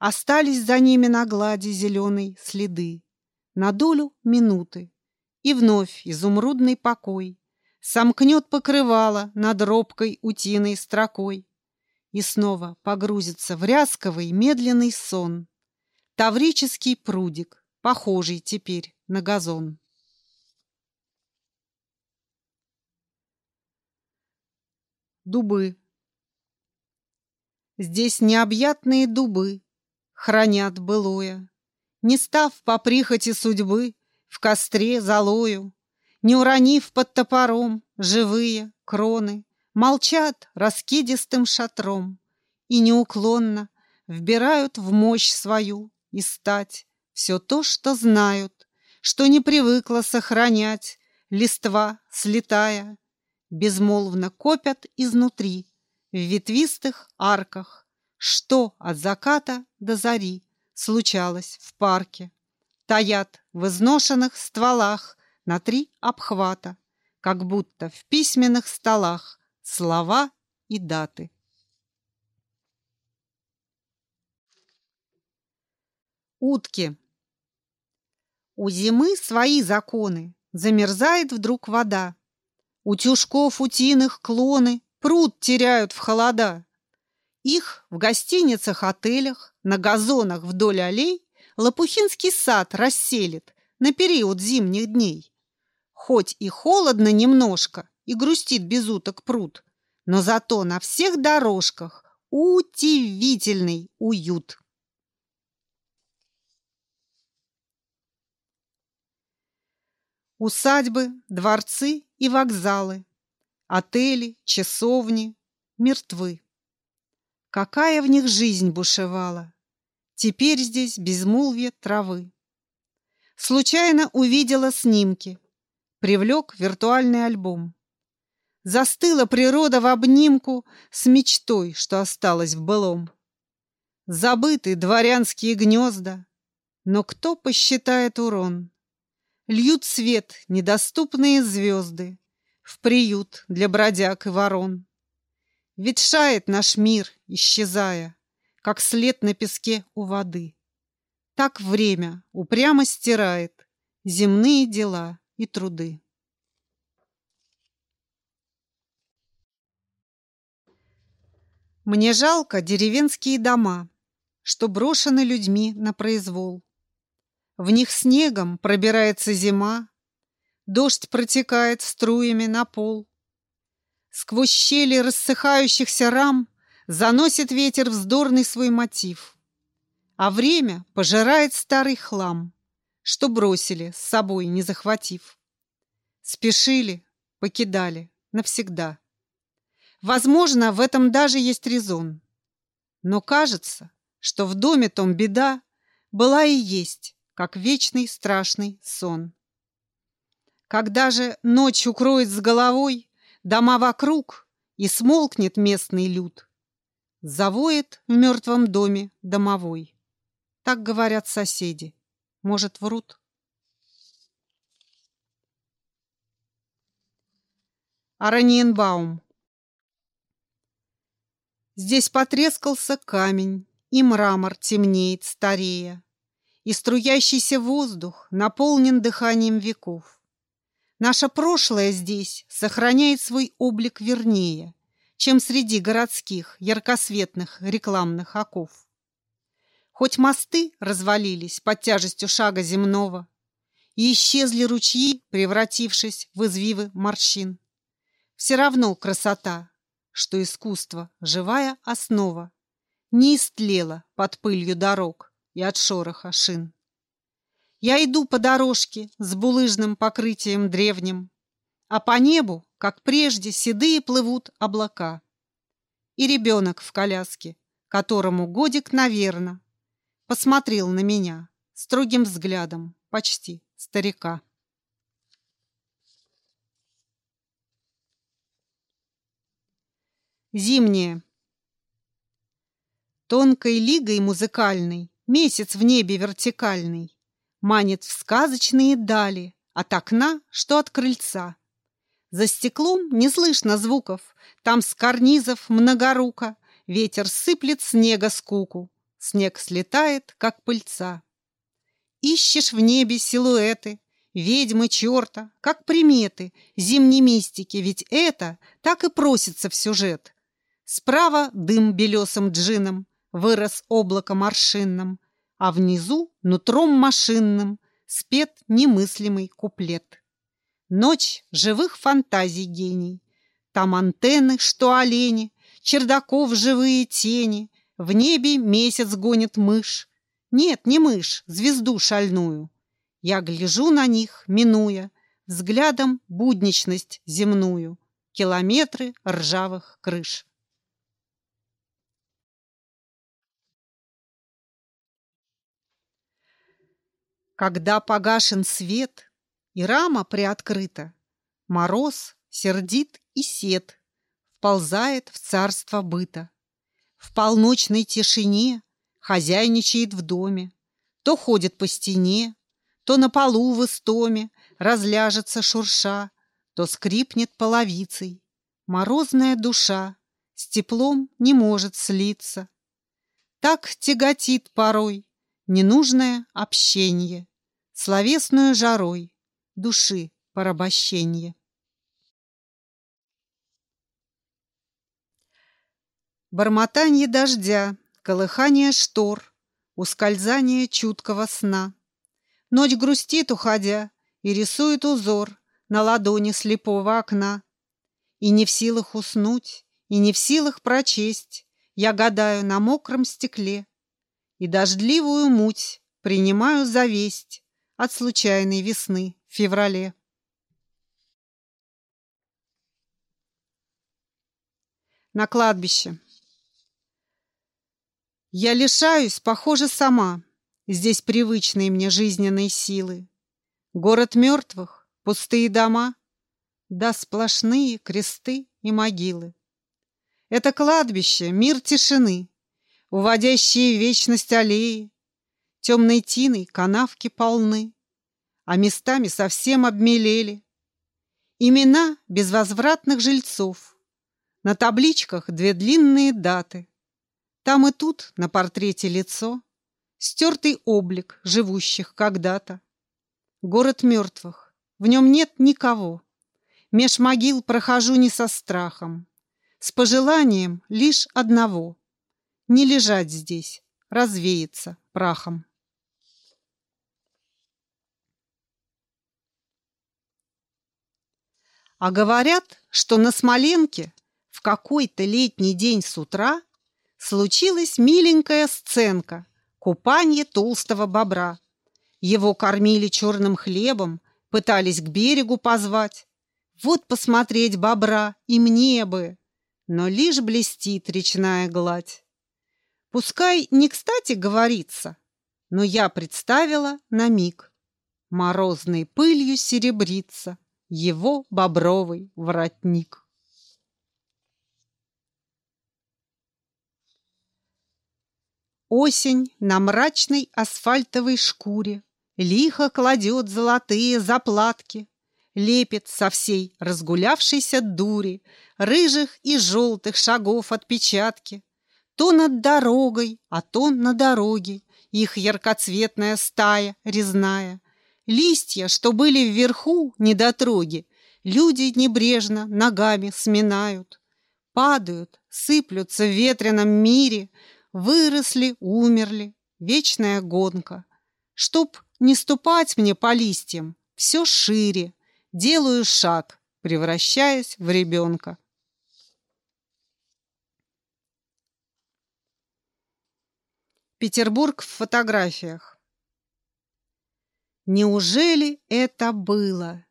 Остались за ними на глади зеленой следы. На долю минуты. И вновь изумрудный покой Сомкнет покрывало над робкой утиной строкой И снова погрузится в рясковый медленный сон. Таврический прудик, похожий теперь на газон. Дубы. Здесь необъятные дубы Хранят былое, Не став по прихоти судьбы В костре золою, Не уронив под топором Живые кроны, Молчат раскидистым шатром И неуклонно Вбирают в мощь свою И стать все то, что знают, Что не привыкла сохранять Листва, слетая, Безмолвно копят изнутри в ветвистых арках, что от заката до зари случалось в парке. Таят в изношенных стволах на три обхвата, как будто в письменных столах слова и даты. Утки. У зимы свои законы, замерзает вдруг вода. У тюшков утиных клоны Пруд теряют в холода. Их в гостиницах, отелях, на газонах вдоль аллей Лопухинский сад расселит на период зимних дней. Хоть и холодно немножко, и грустит без уток пруд, но зато на всех дорожках удивительный уют. Усадьбы, дворцы и вокзалы Отели, часовни мертвы. Какая в них жизнь бушевала! Теперь здесь безмолвие травы. Случайно увидела снимки, привлек виртуальный альбом. Застыла природа в обнимку с мечтой, что осталось в былом. Забыты дворянские гнезда, но кто посчитает урон? Льют свет недоступные звезды, в приют для бродяг и ворон. Ветшает наш мир, исчезая, как след на песке у воды. Так время упрямо стирает земные дела и труды. Мне жалко деревенские дома, что брошены людьми на произвол. В них снегом пробирается зима, Дождь протекает струями на пол. Сквозь щели рассыхающихся рам Заносит ветер вздорный свой мотив. А время пожирает старый хлам, Что бросили с собой, не захватив. Спешили, покидали навсегда. Возможно, в этом даже есть резон. Но кажется, что в доме том беда Была и есть, как вечный страшный сон. Когда же ночь укроет с головой дома вокруг и смолкнет местный люд, завоет в мертвом доме домовой. Так говорят соседи. Может, врут? Араньенбаум Здесь потрескался камень, и мрамор темнеет старея, и струящийся воздух наполнен дыханием веков. Наше прошлое здесь сохраняет свой облик вернее, чем среди городских яркосветных рекламных оков. Хоть мосты развалились под тяжестью шага земного, и исчезли ручьи, превратившись в извивы морщин, все равно красота, что искусство — живая основа, не истлела под пылью дорог и от шороха шин. Я иду по дорожке с булыжным покрытием древним, а по небу как прежде, седые плывут облака. И ребенок в коляске, которому годик, наверно, посмотрел на меня строгим взглядом, почти старика. Зимнее. Тонкой лигой музыкальной, месяц в небе вертикальный, Манит в сказочные дали, от окна, что от крыльца. За стеклом не слышно звуков, там с карнизов многорука Ветер сыплет снега скуку, снег слетает, как пыльца. Ищешь в небе силуэты, ведьмы черта, как приметы зимней мистики, ведь это так и просится в сюжет. Справа дым белесым джином вырос облаком аршинным, а внизу нутром машинным спет немыслимый куплет. Ночь живых фантазий гений. Там антенны, что олени, чердаков живые тени, в небе месяц гонит мышь. Нет, не мышь, звезду шальную. Я гляжу на них, минуя, взглядом будничность земную, километры ржавых крыш. Когда погашен свет и рама приоткрыта, Мороз сердит и сед, Вползает в царство быта. В полночной тишине Хозяйничает в доме, То ходит по стене, То на полу в истоме Разляжется шурша, То скрипнет половицей. Морозная душа С теплом не может слиться. Так тяготит порой Ненужное общение словесную жарой души порабощенье. Бормотанье дождя, колыхание штор, ускользание чуткого сна. Ночь грустит, уходя, и рисует узор на ладони слепого окна. И не в силах уснуть, и не в силах прочесть, я гадаю на мокром стекле, и дождливую муть принимаю за весть от случайной весны в феврале. На кладбище. Я лишаюсь, похоже, сама, Здесь привычные мне жизненные силы. Город мертвых, пустые дома, Да сплошные кресты и могилы. Это кладбище, мир тишины, Уводящие в вечность аллеи, Темной тиной канавки полны, А местами совсем обмелели. Имена безвозвратных жильцов. На табличках две длинные даты. Там и тут на портрете лицо, Стертый облик живущих когда-то. Город мертвых, в нем нет никого. Меж могил прохожу не со страхом, С пожеланием лишь одного — Не лежать здесь, развеяться прахом. А говорят, что на Смоленке в какой-то летний день с утра случилась миленькая сценка купание толстого бобра. Его кормили черным хлебом, пытались к берегу позвать. Вот посмотреть бобра и мне бы, но лишь блестит речная гладь. Пускай не кстати говорится, но я представила на миг. Морозной пылью серебрится его бобровый воротник. Осень на мрачной асфальтовой шкуре Лихо кладет золотые заплатки, Лепит со всей разгулявшейся дури Рыжих и желтых шагов отпечатки. То над дорогой, а то на дороге Их яркоцветная стая резная — Листья, что были вверху, недотроги, Люди небрежно ногами сминают. Падают, сыплются в ветреном мире, Выросли, умерли, вечная гонка. Чтоб не ступать мне по листьям, все шире, Делаю шаг, превращаясь в ребенка. Петербург в фотографиях. Неужели это было?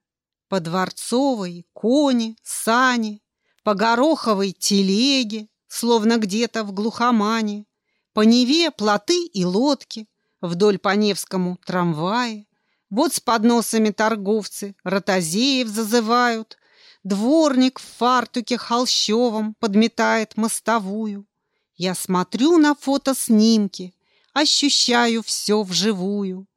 По Дворцовой кони, сани, По Гороховой телеге, Словно где-то в глухомане, По Неве плоты и лодки, Вдоль по Невскому трамвае. Вот с подносами торговцы Ротозеев зазывают, Дворник в фартуке холщовом Подметает мостовую. Я смотрю на фотоснимки, Ощущаю все вживую.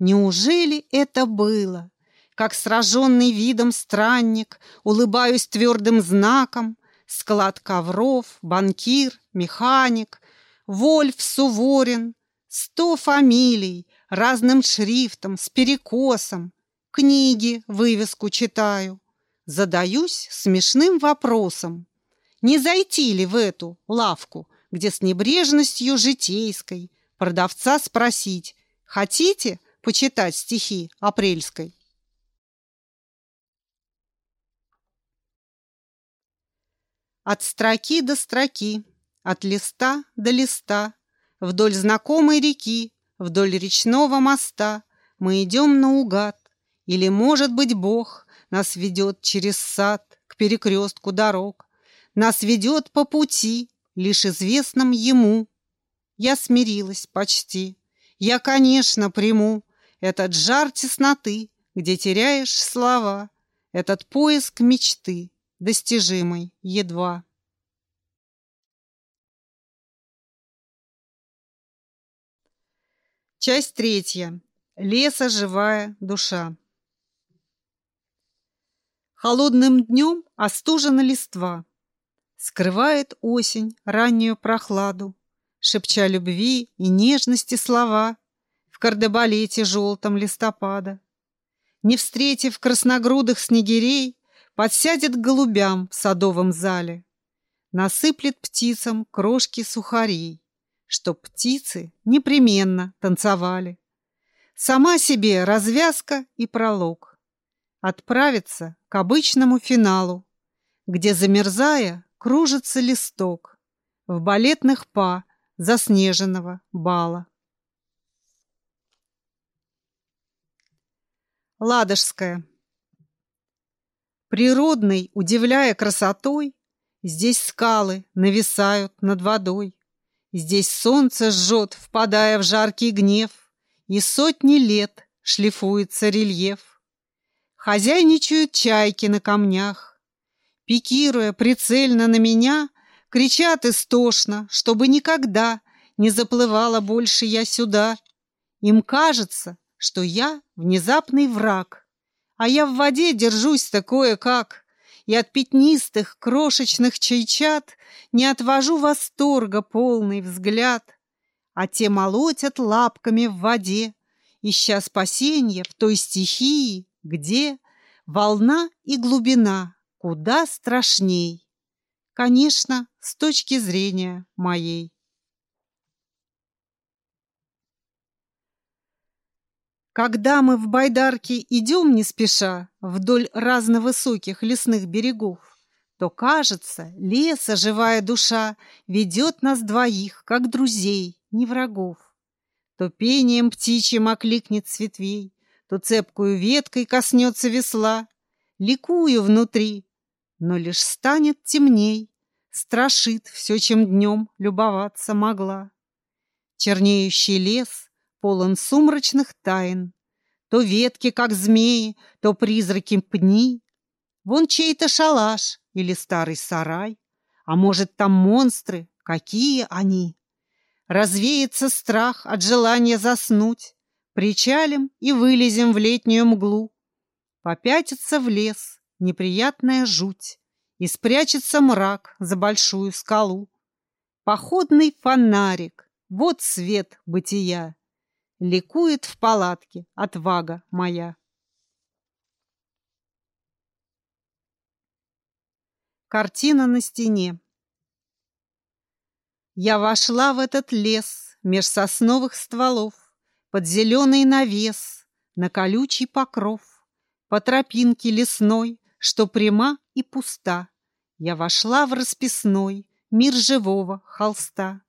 Неужели это было? Как сраженный видом странник, Улыбаюсь твердым знаком, Склад ковров, банкир, механик, Вольф Суворин, Сто фамилий, разным шрифтом, с перекосом. Книги, вывеску читаю. Задаюсь смешным вопросом. Не зайти ли в эту лавку, где с небрежностью житейской продавца спросить «Хотите?» Почитать стихи апрельской. От строки до строки, от листа до листа, Вдоль знакомой реки, вдоль речного моста Мы идем наугад, или, может быть, Бог Нас ведет через сад к перекрестку дорог, Нас ведет по пути, лишь известном Ему. Я смирилась почти, я, конечно, приму этот жар тесноты, где теряешь слова, Этот поиск мечты, достижимой едва. Часть третья. Леса живая душа. Холодным днем остужена листва. Скрывает осень раннюю прохладу, Шепча любви и нежности слова кардебалете желтом листопада. Не встретив красногрудых снегирей, Подсядет к голубям в садовом зале, Насыплет птицам крошки сухарей, Чтоб птицы непременно танцевали. Сама себе развязка и пролог. Отправиться к обычному финалу, Где, замерзая, кружится листок В балетных па заснеженного бала. Ладожская. Природный, удивляя красотой, Здесь скалы нависают над водой, Здесь солнце жжет, впадая в жаркий гнев, И сотни лет шлифуется рельеф. Хозяйничают чайки на камнях, Пикируя прицельно на меня, Кричат истошно, чтобы никогда Не заплывала больше я сюда. Им кажется, что я внезапный враг, а я в воде держусь такое как, и от пятнистых крошечных чайчат не отвожу восторга полный взгляд, а те молотят лапками в воде, ища спасенья в той стихии, где волна и глубина куда страшней. Конечно, с точки зрения моей. Когда мы в байдарке идем не спеша вдоль разновысоких лесных берегов, то, кажется, леса живая душа ведет нас двоих, как друзей, не врагов. То пением птичьим окликнет с ветвей, то цепкую веткой коснется весла. Ликую внутри, но лишь станет темней, страшит все, чем днем любоваться могла. Чернеющий лес — полон сумрачных тайн. То ветки, как змеи, то призраки пни. Вон чей-то шалаш или старый сарай. А может, там монстры? Какие они? Развеется страх от желания заснуть. Причалим и вылезем в летнюю мглу. Попятится в лес неприятная жуть И спрячется мрак за большую скалу. Походный фонарик, вот свет бытия. Ликует в палатке отвага моя. Картина на стене. Я вошла в этот лес меж сосновых стволов, Под зеленый навес, на колючий покров, По тропинке лесной, что пряма и пуста. Я вошла в расписной мир живого холста.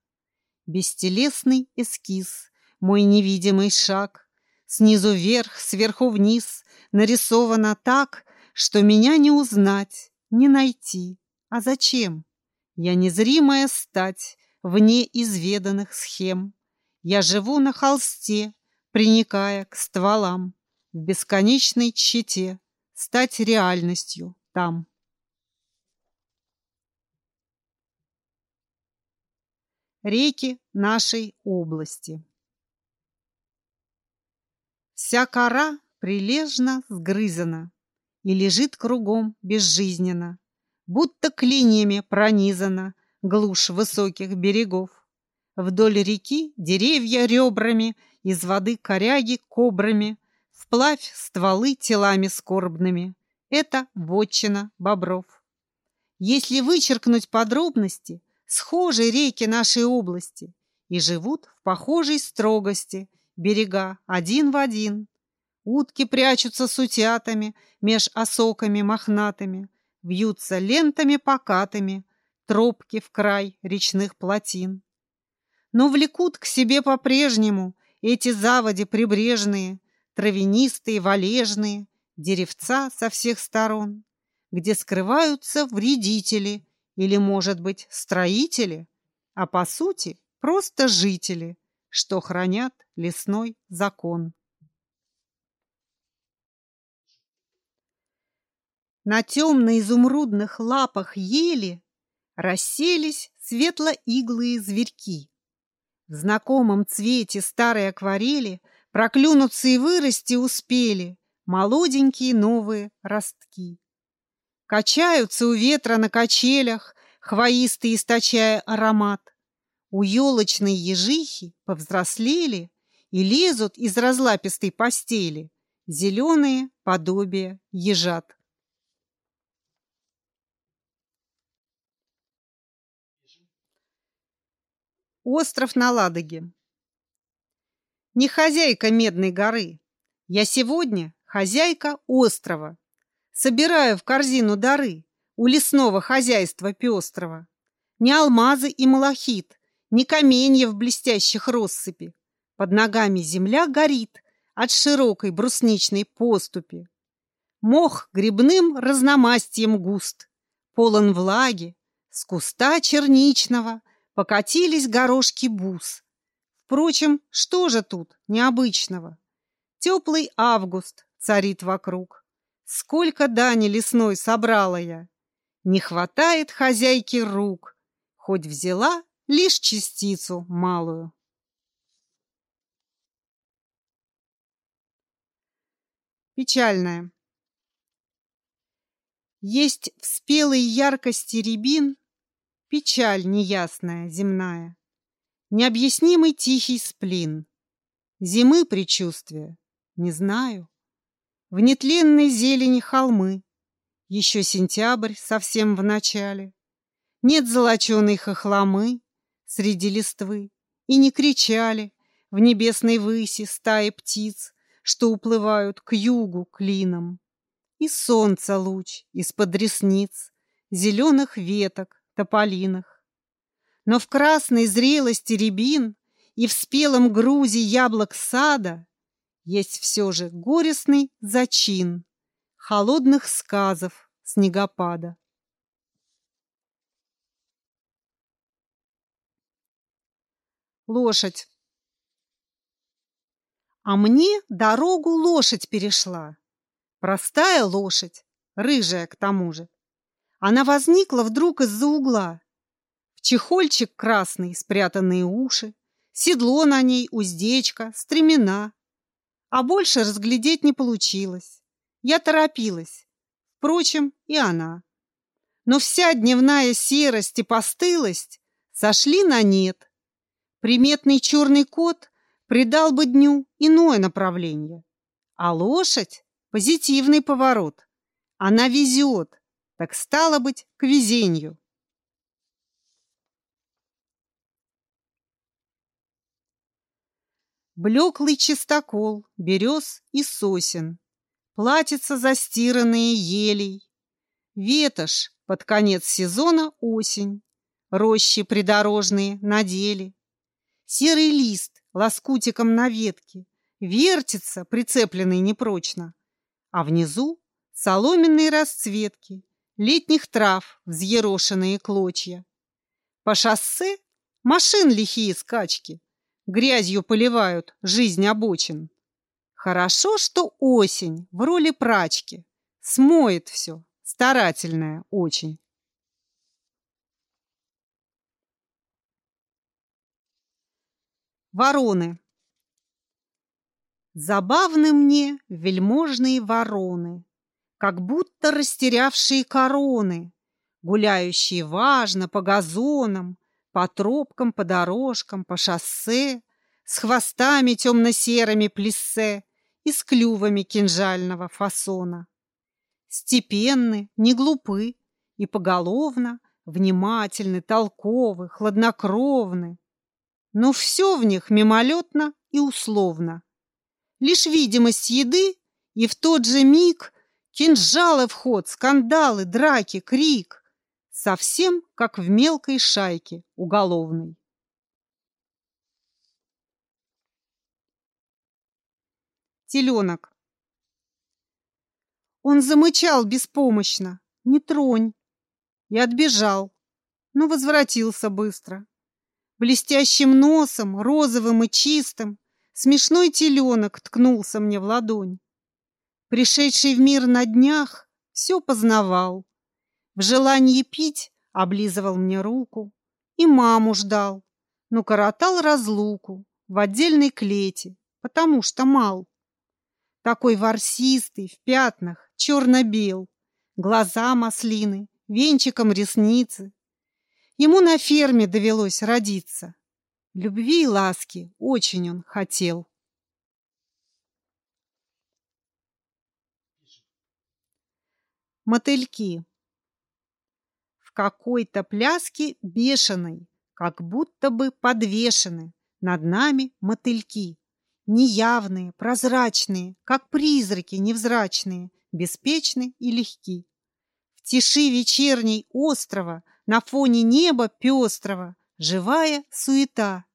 Бестелесный эскиз мой невидимый шаг. Снизу вверх, сверху вниз, нарисовано так, что меня не узнать, не найти. А зачем? Я незримая стать вне изведанных схем. Я живу на холсте, приникая к стволам, в бесконечной тщете стать реальностью там. Реки нашей области Вся кора прилежно сгрызена И лежит кругом безжизненно, Будто клиньями пронизана Глушь высоких берегов. Вдоль реки деревья ребрами, Из воды коряги кобрами, Вплавь стволы телами скорбными. Это вотчина бобров. Если вычеркнуть подробности, Схожи реки нашей области И живут в похожей строгости Берега один в один. Утки прячутся с утятами Меж осоками мохнатыми, Вьются лентами покатыми Тропки в край речных плотин. Но влекут к себе по-прежнему Эти заводи прибрежные, Травянистые, валежные, Деревца со всех сторон, Где скрываются вредители Или, может быть, строители, А по сути просто жители, Что хранят лесной закон. На темно-изумрудных лапах ели расселись светло-иглые зверьки. В знакомом цвете старой акварели проклюнуться и вырасти успели молоденькие новые ростки. Качаются у ветра на качелях, хвоистые источая аромат. У елочной ежихи повзрослели и лезут из разлапистой постели зеленые подобия ежат. Остров на Ладоге. Не хозяйка Медной горы. Я сегодня хозяйка острова. Собираю в корзину дары у лесного хозяйства пестрого. Не алмазы и малахит, не каменья в блестящих россыпи. Под ногами земля горит от широкой брусничной поступи. Мох грибным разномастием густ, полон влаги, с куста черничного покатились горошки бус. Впрочем, что же тут необычного? Теплый август царит вокруг. Сколько дани лесной собрала я. Не хватает хозяйки рук, хоть взяла лишь частицу малую. Печальная. Есть в спелой яркости рябин Печаль неясная, земная, Необъяснимый тихий сплин. Зимы предчувствия, не знаю. В нетленной зелени холмы, Еще сентябрь совсем в начале. Нет золоченой хохломы Среди листвы, и не кричали В небесной выси стаи птиц, Что уплывают к югу клином. И солнца луч из-под ресниц, Зеленых веток тополинах. Но в красной зрелости рябин и в спелом грузе яблок сада есть все же горестный зачин холодных сказов снегопада. Лошадь. А мне дорогу лошадь перешла. Простая лошадь, рыжая к тому же. Она возникла вдруг из-за угла. В чехольчик красный спрятанные уши, седло на ней, уздечка, стремена. А больше разглядеть не получилось. Я торопилась. Впрочем, и она. Но вся дневная серость и постылость сошли на нет. Приметный черный кот придал бы дню иное направление. А лошадь — позитивный поворот. Она везет, так стало быть, к везению. Блеклый чистокол, берез и сосен, Платятся застиранные елей, Ветошь под конец сезона осень, Рощи придорожные надели. Серый лист лоскутиком на ветке Вертится, прицепленный непрочно, А внизу соломенные расцветки, летних трав взъерошенные клочья. По шоссе машин лихие скачки, грязью поливают жизнь обочин. Хорошо, что осень в роли прачки, смоет все, старательная очень. Вороны. Забавны мне вельможные вороны, Как будто растерявшие короны, Гуляющие важно по газонам, По тропкам, по дорожкам, по шоссе, С хвостами темно-серыми плессе И с клювами кинжального фасона. Степенны, не глупы и поголовно Внимательны, толковы, хладнокровны, но все в них мимолетно и условно. Лишь видимость еды, и в тот же миг кинжалы в ход, скандалы, драки, крик. Совсем как в мелкой шайке уголовной. Теленок. Он замычал беспомощно. «Не тронь!» И отбежал, но возвратился быстро блестящим носом, розовым и чистым, смешной теленок ткнулся мне в ладонь. Пришедший в мир на днях все познавал. В желании пить облизывал мне руку и маму ждал, но коротал разлуку в отдельной клете, потому что мал. Такой ворсистый, в пятнах, черно-бел, глаза маслины, венчиком ресницы, Ему на ферме довелось родиться. Любви и ласки очень он хотел. Мотыльки. В какой-то пляске бешеной, как будто бы подвешены над нами мотыльки. Неявные, прозрачные, как призраки невзрачные, беспечны и легки. В тиши вечерней острова на фоне неба пестрого живая суета.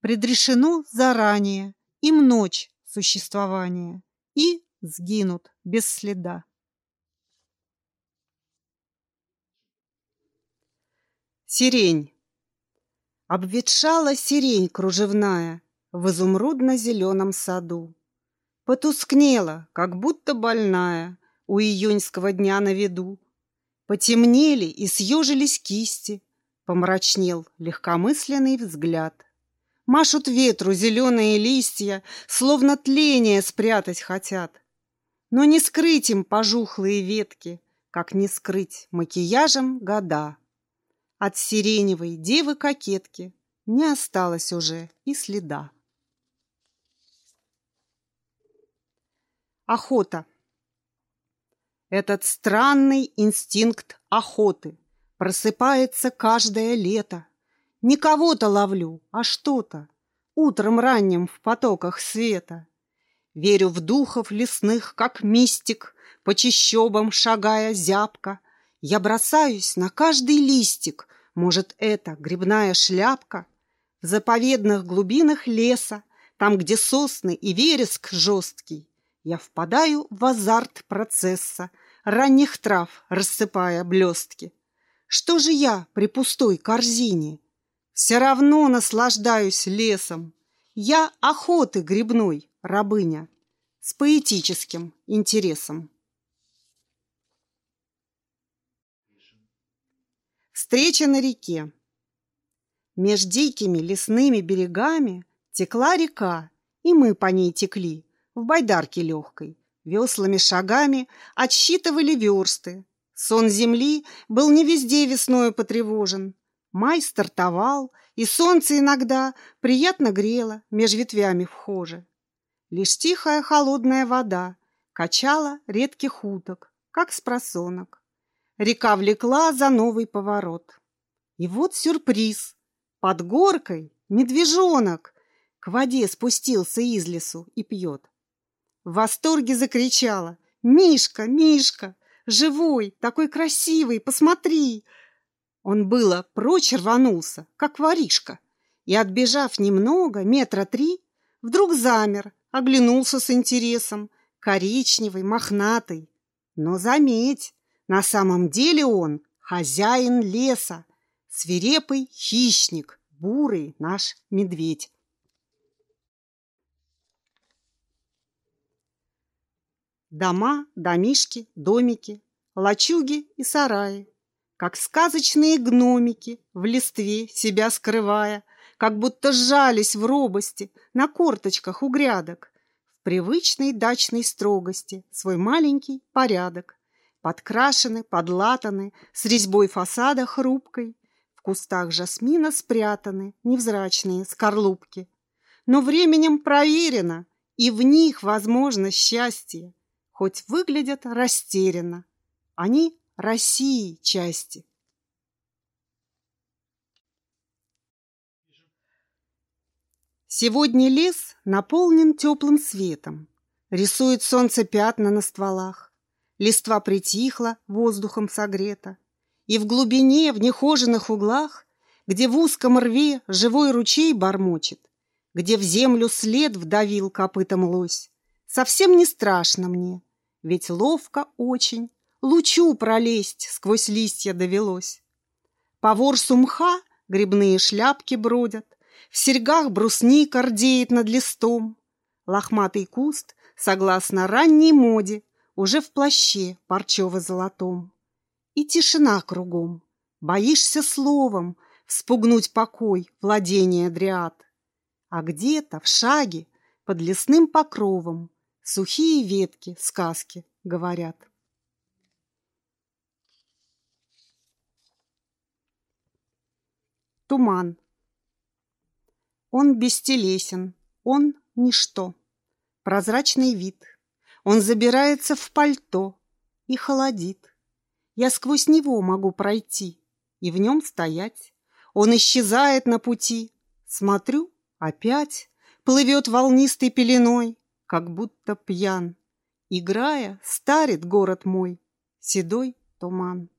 Предрешено заранее им ночь существования и сгинут без следа. Сирень. Обветшала сирень кружевная В изумрудно-зеленом саду. Потускнела, как будто больная У июньского дня на виду. Потемнели и съежились кисти, Помрачнел легкомысленный взгляд. Машут ветру зеленые листья, Словно тление спрятать хотят. Но не скрыть им пожухлые ветки, Как не скрыть макияжем года. От сиреневой девы-кокетки Не осталось уже и следа. Охота. Этот странный инстинкт охоты просыпается каждое лето. Не кого-то ловлю, а что-то. Утром ранним в потоках света. Верю в духов лесных, как мистик, По чащобам шагая зябко. Я бросаюсь на каждый листик, Может, это грибная шляпка? В заповедных глубинах леса, Там, где сосны и вереск жесткий, Я впадаю в азарт процесса, ранних трав, рассыпая блестки. Что же я при пустой корзине? Все равно наслаждаюсь лесом. Я охоты грибной, рабыня, с поэтическим интересом. Встреча на реке. Меж дикими лесными берегами текла река, и мы по ней текли в байдарке легкой, Веслами шагами отсчитывали версты. Сон земли был не везде весною потревожен. Май стартовал, и солнце иногда приятно грело меж ветвями вхоже. Лишь тихая холодная вода качала редких уток, как с просонок. Река влекла за новый поворот. И вот сюрприз. Под горкой медвежонок к воде спустился из лесу и пьет. В восторге закричала. «Мишка, Мишка! Живой, такой красивый, посмотри!» Он было прочь рванулся, как воришка, и, отбежав немного, метра три, вдруг замер, оглянулся с интересом, коричневый, мохнатый. Но заметь, на самом деле он хозяин леса, свирепый хищник, бурый наш медведь. Дома, домишки, домики, лачуги и сараи, как сказочные гномики, в листве себя скрывая, как будто сжались в робости на корточках у грядок, в привычной дачной строгости свой маленький порядок. Подкрашены, подлатаны, с резьбой фасада хрупкой, в кустах жасмина спрятаны невзрачные скорлупки. Но временем проверено, и в них возможно счастье, хоть выглядят растерянно. Они России части. Сегодня лес наполнен теплым светом. Рисует солнце пятна на стволах. Листва притихла, воздухом согрета. И в глубине, в нехоженных углах, Где в узком рве живой ручей бормочет, Где в землю след вдавил копытом лось, Совсем не страшно мне, ведь ловко очень Лучу пролезть сквозь листья довелось. По ворсу мха грибные шляпки бродят, в серьгах брусника рдеет над листом. Лохматый куст, согласно ранней моде, Уже в плаще парчево-золотом. И тишина кругом. Боишься словом Вспугнуть покой, владение дриад. А где-то в шаге, под лесным покровом, Сухие ветки сказки говорят. Туман. Он бестелесен, он ничто. Прозрачный вид. Он забирается в пальто и холодит. Я сквозь него могу пройти и в нем стоять. Он исчезает на пути. Смотрю, опять плывет волнистой пеленой, как будто пьян. Играя, старит город мой, седой туман.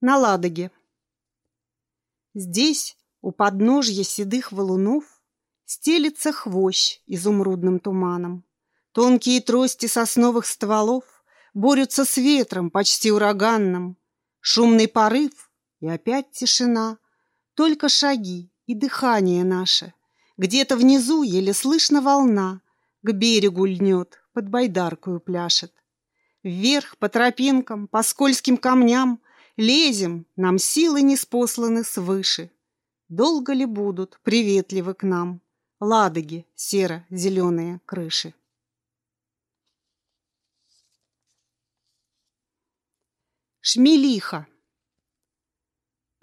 на Ладоге. Здесь, у подножья седых валунов, Стелится хвощ изумрудным туманом. Тонкие трости сосновых стволов Борются с ветром почти ураганным. Шумный порыв и опять тишина, Только шаги и дыхание наше. Где-то внизу еле слышно волна, К берегу льнет, под байдаркою пляшет. Вверх по тропинкам, по скользким камням Лезем, нам силы не спосланы свыше. Долго ли будут приветливы к нам Ладоги серо-зеленые крыши? Шмелиха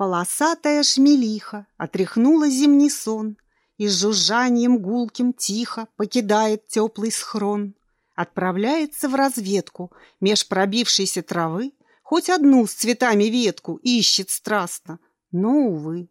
Полосатая шмелиха отряхнула зимний сон И с жужжанием гулким тихо покидает теплый схрон. Отправляется в разведку меж пробившейся травы Хоть одну с цветами ветку ищет страстно, но, увы,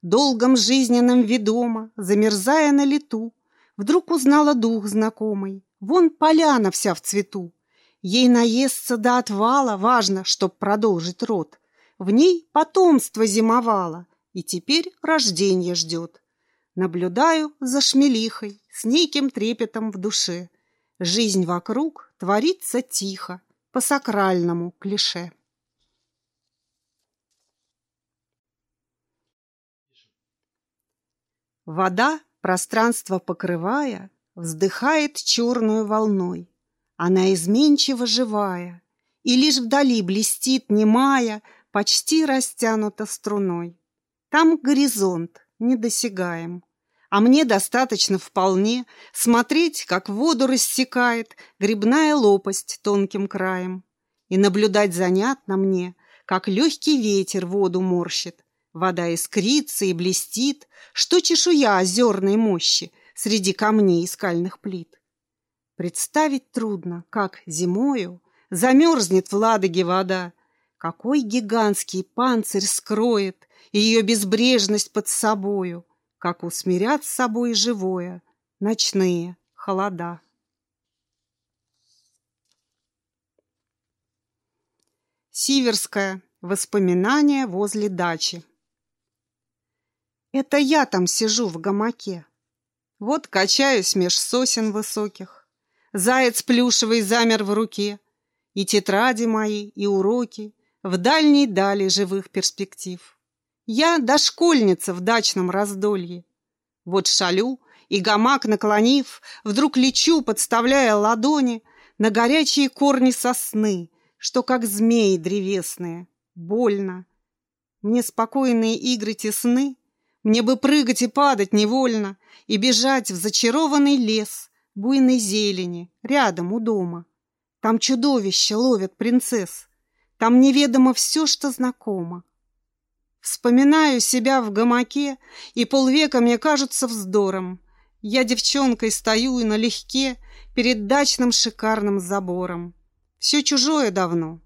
Долгом жизненным ведома, замерзая на лету, Вдруг узнала дух знакомый, Вон поляна вся в цвету. Ей наесться до отвала важно, чтоб продолжить род. В ней потомство зимовало, и теперь рождение ждет. Наблюдаю за шмелихой с неким трепетом в душе. Жизнь вокруг творится тихо, по сакральному клише. Вода, пространство покрывая, Вздыхает черную волной. Она изменчиво живая, И лишь вдали блестит немая, Почти растянута струной. Там горизонт недосягаем, а мне достаточно вполне смотреть, как воду рассекает грибная лопасть тонким краем, и наблюдать занятно мне, как легкий ветер воду морщит. Вода искрится и блестит, что чешуя озерной мощи среди камней и скальных плит. Представить трудно, как зимою замерзнет в Ладоге вода, какой гигантский панцирь скроет ее безбрежность под собою — как усмирят с собой живое ночные холода. Сиверская. Воспоминания возле дачи. Это я там сижу в гамаке. Вот качаюсь меж сосен высоких. Заяц плюшевый замер в руке. И тетради мои, и уроки В дальней дали живых перспектив. Я дошкольница в дачном раздолье. Вот шалю, и гамак наклонив, Вдруг лечу, подставляя ладони На горячие корни сосны, Что как змеи древесные. Больно. Мне спокойные игры тесны, Мне бы прыгать и падать невольно, И бежать в зачарованный лес Буйной зелени, рядом у дома. Там чудовища ловят принцесс, Там неведомо все, что знакомо. Вспоминаю себя в гамаке, И полвека мне кажется вздором. Я девчонкой стою и налегке Перед дачным шикарным забором. Все чужое давно.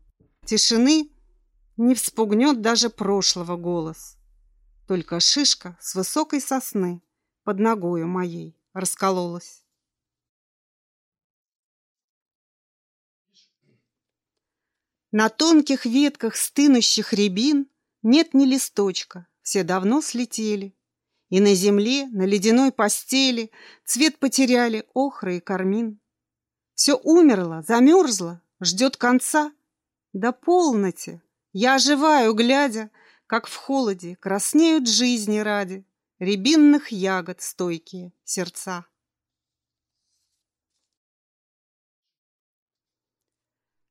Тишины не вспугнет даже прошлого голос. Только шишка с высокой сосны Под ногою моей раскололась. На тонких ветках стынущих рябин Нет ни листочка, все давно слетели. И на земле, на ледяной постели Цвет потеряли охра и кармин. Все умерло, замерзло, ждет конца. Да полноте! Я оживаю, глядя, Как в холоде краснеют жизни ради Рябинных ягод стойкие сердца.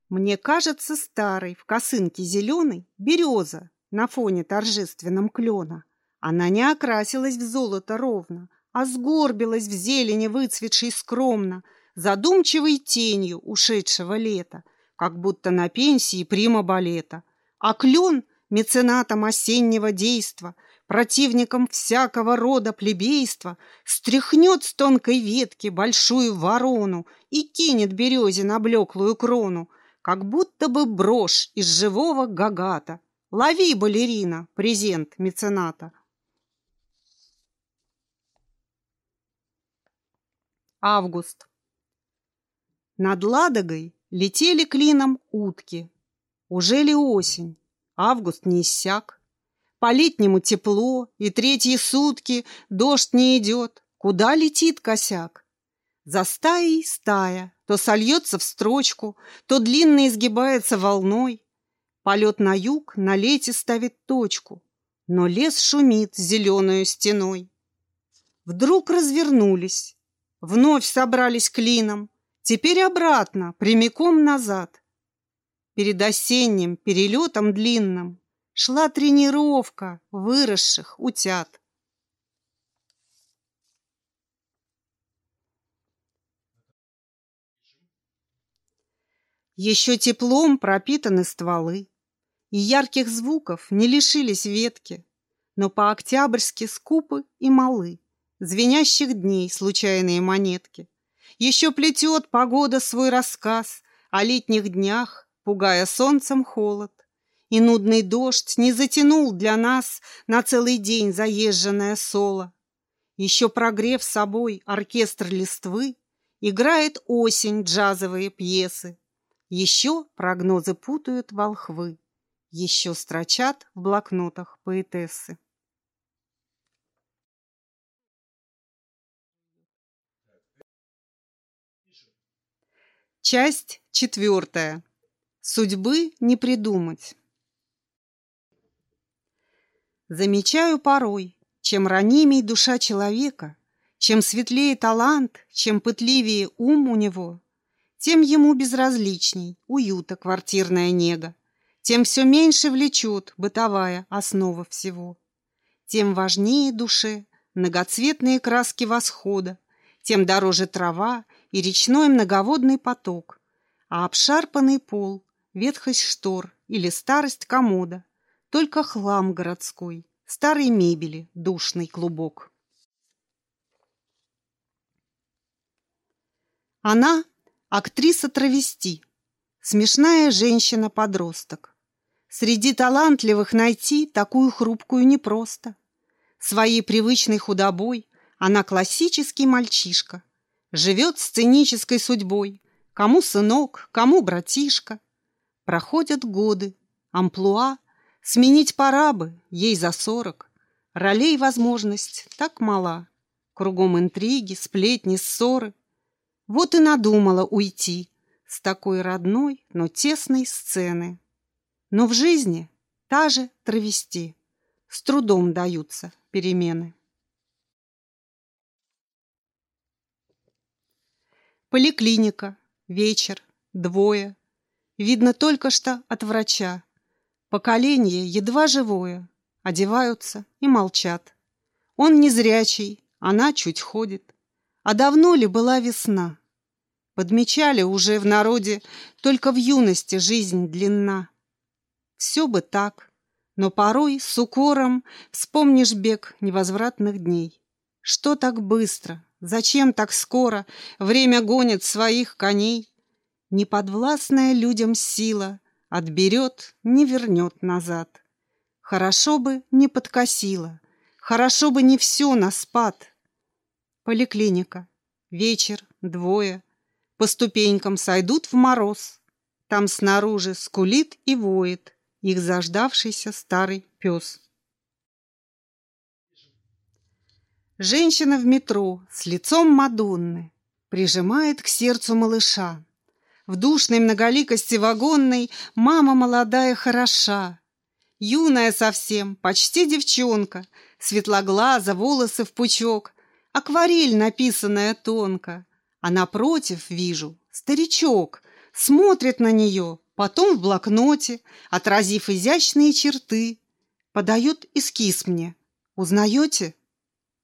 Мне кажется старой, в косынке зеленой, береза на фоне торжественном клена. Она не окрасилась в золото ровно, а сгорбилась в зелени, выцветшей скромно, задумчивой тенью ушедшего лета, как будто на пенсии прима балета. А клен меценатом осеннего действа, противником всякого рода плебейства, стряхнет с тонкой ветки большую ворону и кинет березе на блеклую крону, как будто бы брошь из живого гагата. Лови, балерина, презент мецената. Август. Над Ладогой летели клином утки. Уже ли осень? Август не иссяк. По-летнему тепло, и третьи сутки дождь не идет. Куда летит косяк? За стаей стая, то сольется в строчку, то длинно изгибается волной. Полет на юг на лете ставит точку, но лес шумит зеленую стеной. Вдруг развернулись, вновь собрались клином, теперь обратно, прямиком назад. Перед осенним перелетом длинным шла тренировка выросших утят. Еще теплом пропитаны стволы, И ярких звуков не лишились ветки, Но по-октябрьски скупы и малы, Звенящих дней случайные монетки. Еще плетет погода свой рассказ О летних днях, пугая солнцем холод. И нудный дождь не затянул для нас На целый день заезженное соло. Еще прогрев собой оркестр листвы, Играет осень джазовые пьесы. Еще прогнозы путают волхвы, Еще строчат в блокнотах поэтессы. Часть четвертая. Судьбы не придумать. Замечаю порой, чем ранимей душа человека, чем светлее талант, чем пытливее ум у него, тем ему безразличней уюта квартирная нега, тем все меньше влечет бытовая основа всего. Тем важнее душе многоцветные краски восхода, тем дороже трава и речной многоводный поток, а обшарпанный пол, ветхость штор или старость комода, только хлам городской, старой мебели душный клубок. Она Актриса-травести. Смешная женщина-подросток. Среди талантливых найти такую хрупкую непросто. Своей привычной худобой она классический мальчишка. Живет сценической судьбой. Кому сынок, кому братишка. Проходят годы, амплуа. Сменить пора бы, ей за сорок. Ролей возможность так мала. Кругом интриги, сплетни, ссоры. Вот и надумала уйти с такой родной, но тесной сцены. Но в жизни та же травести. С трудом даются перемены. Поликлиника. Вечер. Двое. Видно только что от врача. Поколение едва живое. Одеваются и молчат. Он незрячий, она чуть ходит. А давно ли была весна? Подмечали уже в народе, только в юности жизнь длинна. Все бы так, но порой с укором вспомнишь бег невозвратных дней. Что так быстро, зачем так скоро время гонит своих коней? Неподвластная людям сила отберет, не вернет назад. Хорошо бы не подкосила, хорошо бы не все на спад. Поликлиника. Вечер, двое. По ступенькам сойдут в мороз. Там снаружи скулит и воет их заждавшийся старый пес. Женщина в метро с лицом Мадонны прижимает к сердцу малыша. В душной многоликости вагонной мама молодая хороша. Юная совсем, почти девчонка, светлоглаза, волосы в пучок, акварель, написанная тонко. А напротив, вижу, старичок, смотрит на нее, потом в блокноте, отразив изящные черты, подает эскиз мне. Узнаете?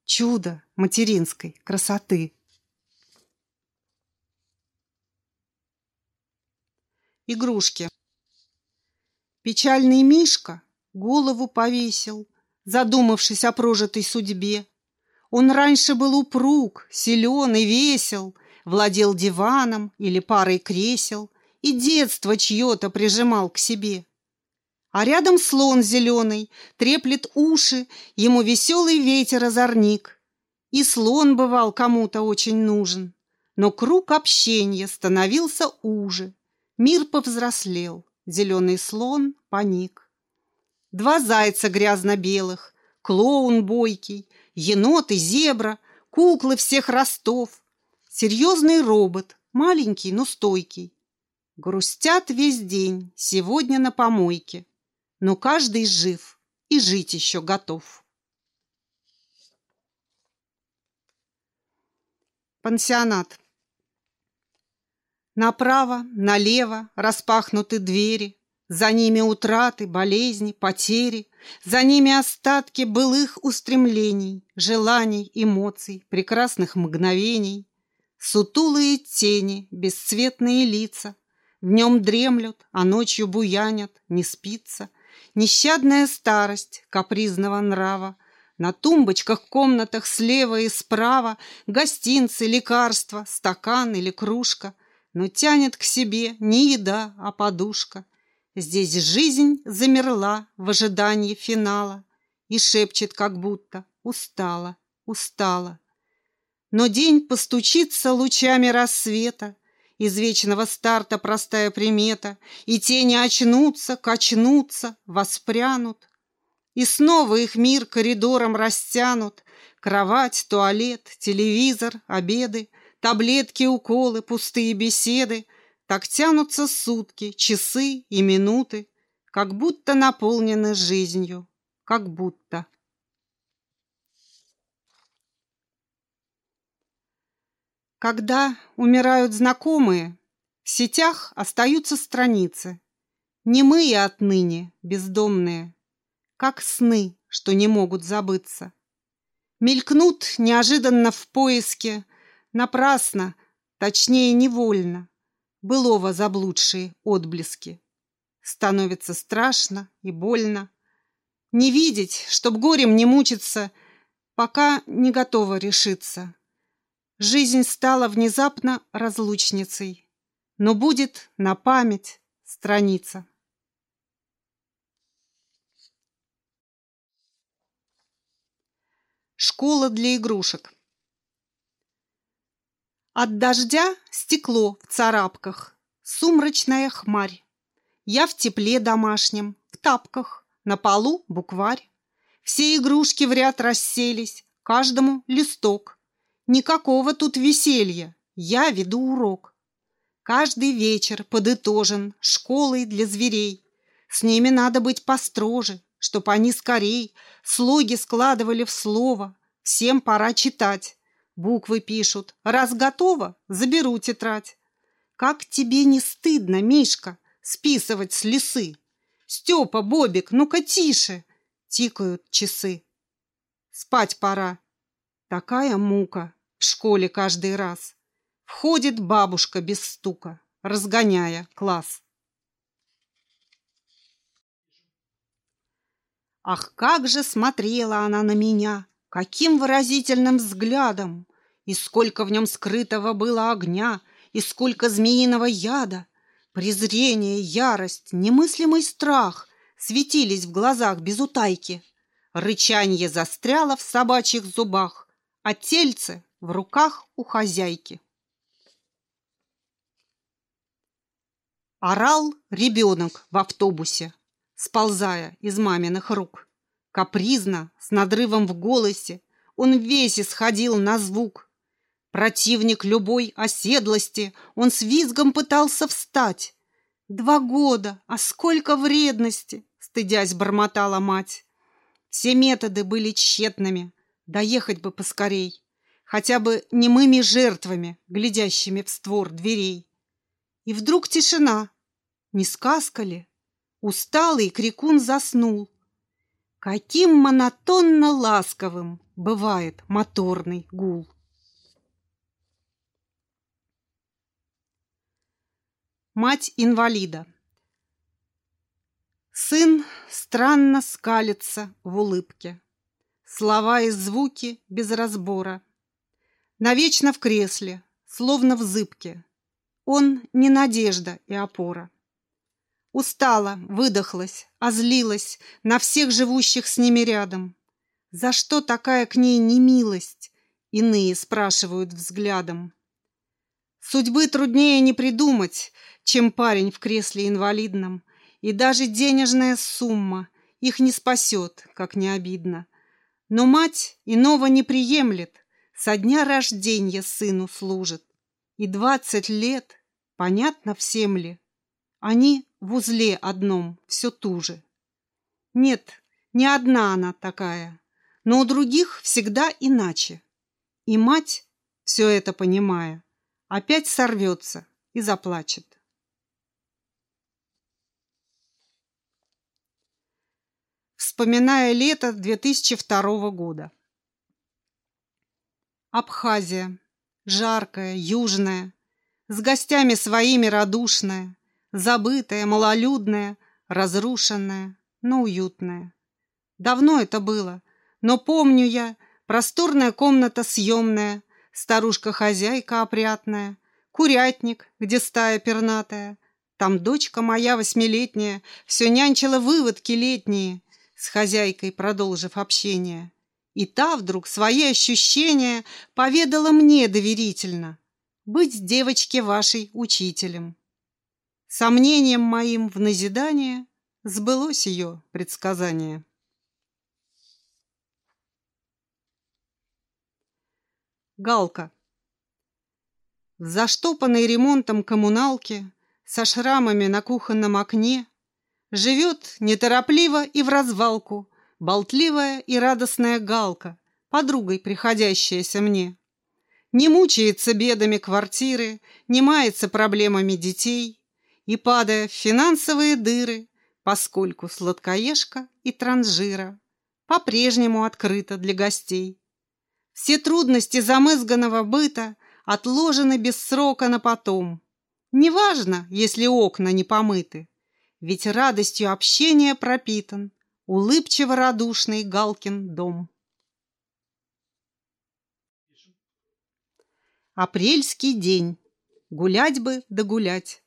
Чудо материнской красоты. Игрушки. Печальный Мишка голову повесил, задумавшись о прожитой судьбе. Он раньше был упруг, силен и весел, владел диваном или парой кресел и детство чье-то прижимал к себе. А рядом слон зеленый, треплет уши, ему веселый ветер-озорник. И слон бывал кому-то очень нужен, но круг общения становился уже. Мир повзрослел, зеленый слон паник. Два зайца грязно-белых, клоун бойкий, енот и зебра, куклы всех ростов, серьезный робот, маленький, но стойкий. Грустят весь день, сегодня на помойке, но каждый жив и жить еще готов. Пансионат. Направо, налево распахнуты двери, за ними утраты, болезни, потери, за ними остатки былых устремлений, желаний, эмоций, прекрасных мгновений. Сутулые тени, бесцветные лица, Днем дремлют, а ночью буянят, не спится. Нещадная старость капризного нрава, На тумбочках, комнатах слева и справа Гостинцы, лекарства, стакан или кружка, Но тянет к себе не еда, а подушка — Здесь жизнь замерла в ожидании финала И шепчет, как будто устала, устала. Но день постучится лучами рассвета, Из вечного старта простая примета, И тени очнутся, качнутся, воспрянут. И снова их мир коридором растянут, Кровать, туалет, телевизор, обеды, Таблетки, уколы, пустые беседы, так тянутся сутки, часы и минуты, как будто наполнены жизнью, как будто. Когда умирают знакомые, в сетях остаются страницы, немые отныне, бездомные, как сны, что не могут забыться. Мелькнут неожиданно в поиске, напрасно, точнее невольно, былого заблудшие отблески. Становится страшно и больно. Не видеть, чтоб горем не мучиться, пока не готова решиться. Жизнь стала внезапно разлучницей, но будет на память страница. Школа для игрушек. От дождя стекло в царапках, сумрачная хмарь. Я в тепле домашнем, в тапках, на полу букварь. Все игрушки в ряд расселись, каждому листок, Никакого тут веселья. Я веду урок. Каждый вечер подытожен школой для зверей. С ними надо быть построже, чтоб они скорей слоги складывали в слово. Всем пора читать. Буквы пишут. Раз готово, заберу тетрадь. Как тебе не стыдно, Мишка, списывать с лисы? Степа, Бобик, ну-ка тише. Тикают часы. Спать пора. Такая мука в школе каждый раз. Входит бабушка без стука, разгоняя класс. Ах, как же смотрела она на меня, каким выразительным взглядом! И сколько в нем скрытого было огня, и сколько змеиного яда! Презрение, ярость, немыслимый страх светились в глазах без утайки. Рычанье застряло в собачьих зубах, а тельце в руках у хозяйки. Орал ребенок в автобусе, сползая из маминых рук. Капризно, с надрывом в голосе, он весь исходил на звук. Противник любой оседлости, он с визгом пытался встать. Два года, а сколько вредности, стыдясь бормотала мать. Все методы были тщетными, доехать бы поскорей, хотя бы немыми жертвами, глядящими в створ дверей. И вдруг тишина. Не сказка ли? Усталый крикун заснул. Каким монотонно ласковым бывает моторный гул. Мать инвалида. Сын странно скалится в улыбке. Слова и звуки без разбора. Навечно в кресле, словно в зыбке. Он не надежда и опора. Устала, выдохлась, озлилась на всех живущих с ними рядом. За что такая к ней немилость? Иные спрашивают взглядом. Судьбы труднее не придумать, чем парень в кресле инвалидном, и даже денежная сумма их не спасет, как не обидно. Но мать иного не приемлет, со дня рождения сыну служит. И двадцать лет, понятно всем ли, они в узле одном все туже. Нет, не одна она такая, но у других всегда иначе. И мать, все это понимая, опять сорвется и заплачет. Вспоминая лето 2002 года. Абхазия. Жаркая, южная, с гостями своими радушная, Забытая, малолюдная, разрушенная, но уютная. Давно это было, но помню я, просторная комната съемная, старушка-хозяйка опрятная, курятник, где стая пернатая. Там дочка моя восьмилетняя все нянчила выводки летние, с хозяйкой продолжив общение. И та вдруг свои ощущения поведала мне доверительно. Быть девочке вашей учителем. Сомнением моим в назидание сбылось ее предсказание. Галка. В заштопанной ремонтом коммуналке со шрамами на кухонном окне живет неторопливо и в развалку болтливая и радостная Галка, подругой приходящаяся мне. Не мучается бедами квартиры, не мается проблемами детей – и падая в финансовые дыры, поскольку сладкоежка и транжира по-прежнему открыта для гостей. Все трудности замызганного быта отложены без срока на потом. Неважно, если окна не помыты, ведь радостью общения пропитан улыбчиво-радушный Галкин дом. Апрельский день. Гулять бы да гулять.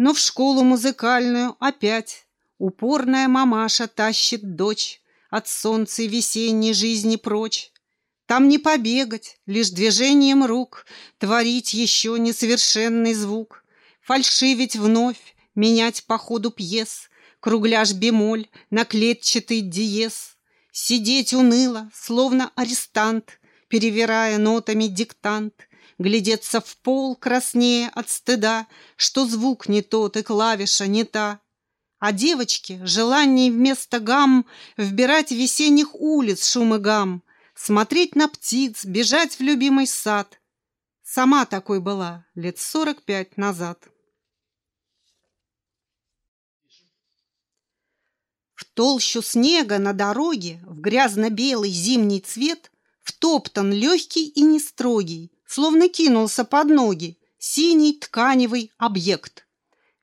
Но в школу музыкальную опять Упорная мамаша тащит дочь От солнца весенней жизни прочь. Там не побегать, лишь движением рук Творить еще несовершенный звук, Фальшивить вновь, менять по ходу пьес, Кругляш бемоль на клетчатый диез, Сидеть уныло, словно арестант, перевирая нотами диктант, Глядеться в пол краснее от стыда, Что звук не тот и клавиша не та. А девочке желание вместо гам Вбирать весенних улиц шум и гам, Смотреть на птиц, бежать в любимый сад. Сама такой была лет сорок пять назад. В толщу снега на дороге, в грязно-белый зимний цвет, Втоптан легкий и нестрогий, словно кинулся под ноги, синий тканевый объект.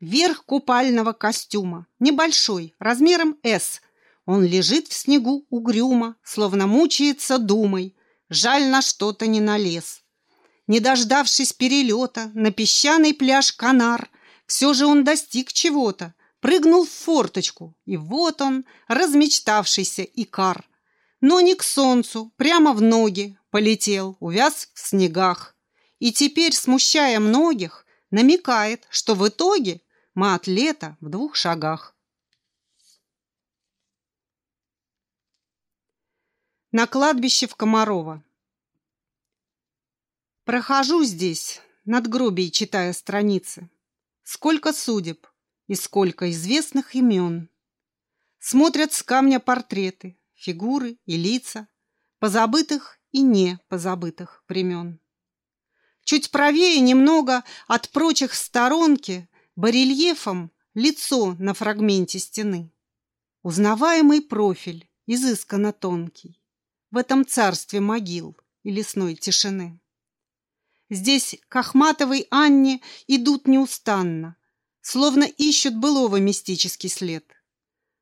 Верх купального костюма, небольшой, размером «С». Он лежит в снегу угрюмо, словно мучается думой. Жаль, на что-то не налез. Не дождавшись перелета на песчаный пляж Канар, все же он достиг чего-то, прыгнул в форточку, и вот он, размечтавшийся икар. Но не к солнцу, прямо в ноги полетел, увяз в снегах. И теперь, смущая многих, намекает, что в итоге мы от лета в двух шагах. На кладбище в Комарова. Прохожу здесь, над гробией читая страницы. Сколько судеб, и сколько известных имен. Смотрят с камня портреты, фигуры и лица, позабытых и не позабытых времен. Чуть правее немного от прочих сторонки барельефом лицо на фрагменте стены. Узнаваемый профиль, изысканно тонкий, в этом царстве могил и лесной тишины. Здесь к Ахматовой Анне идут неустанно, словно ищут былого мистический след.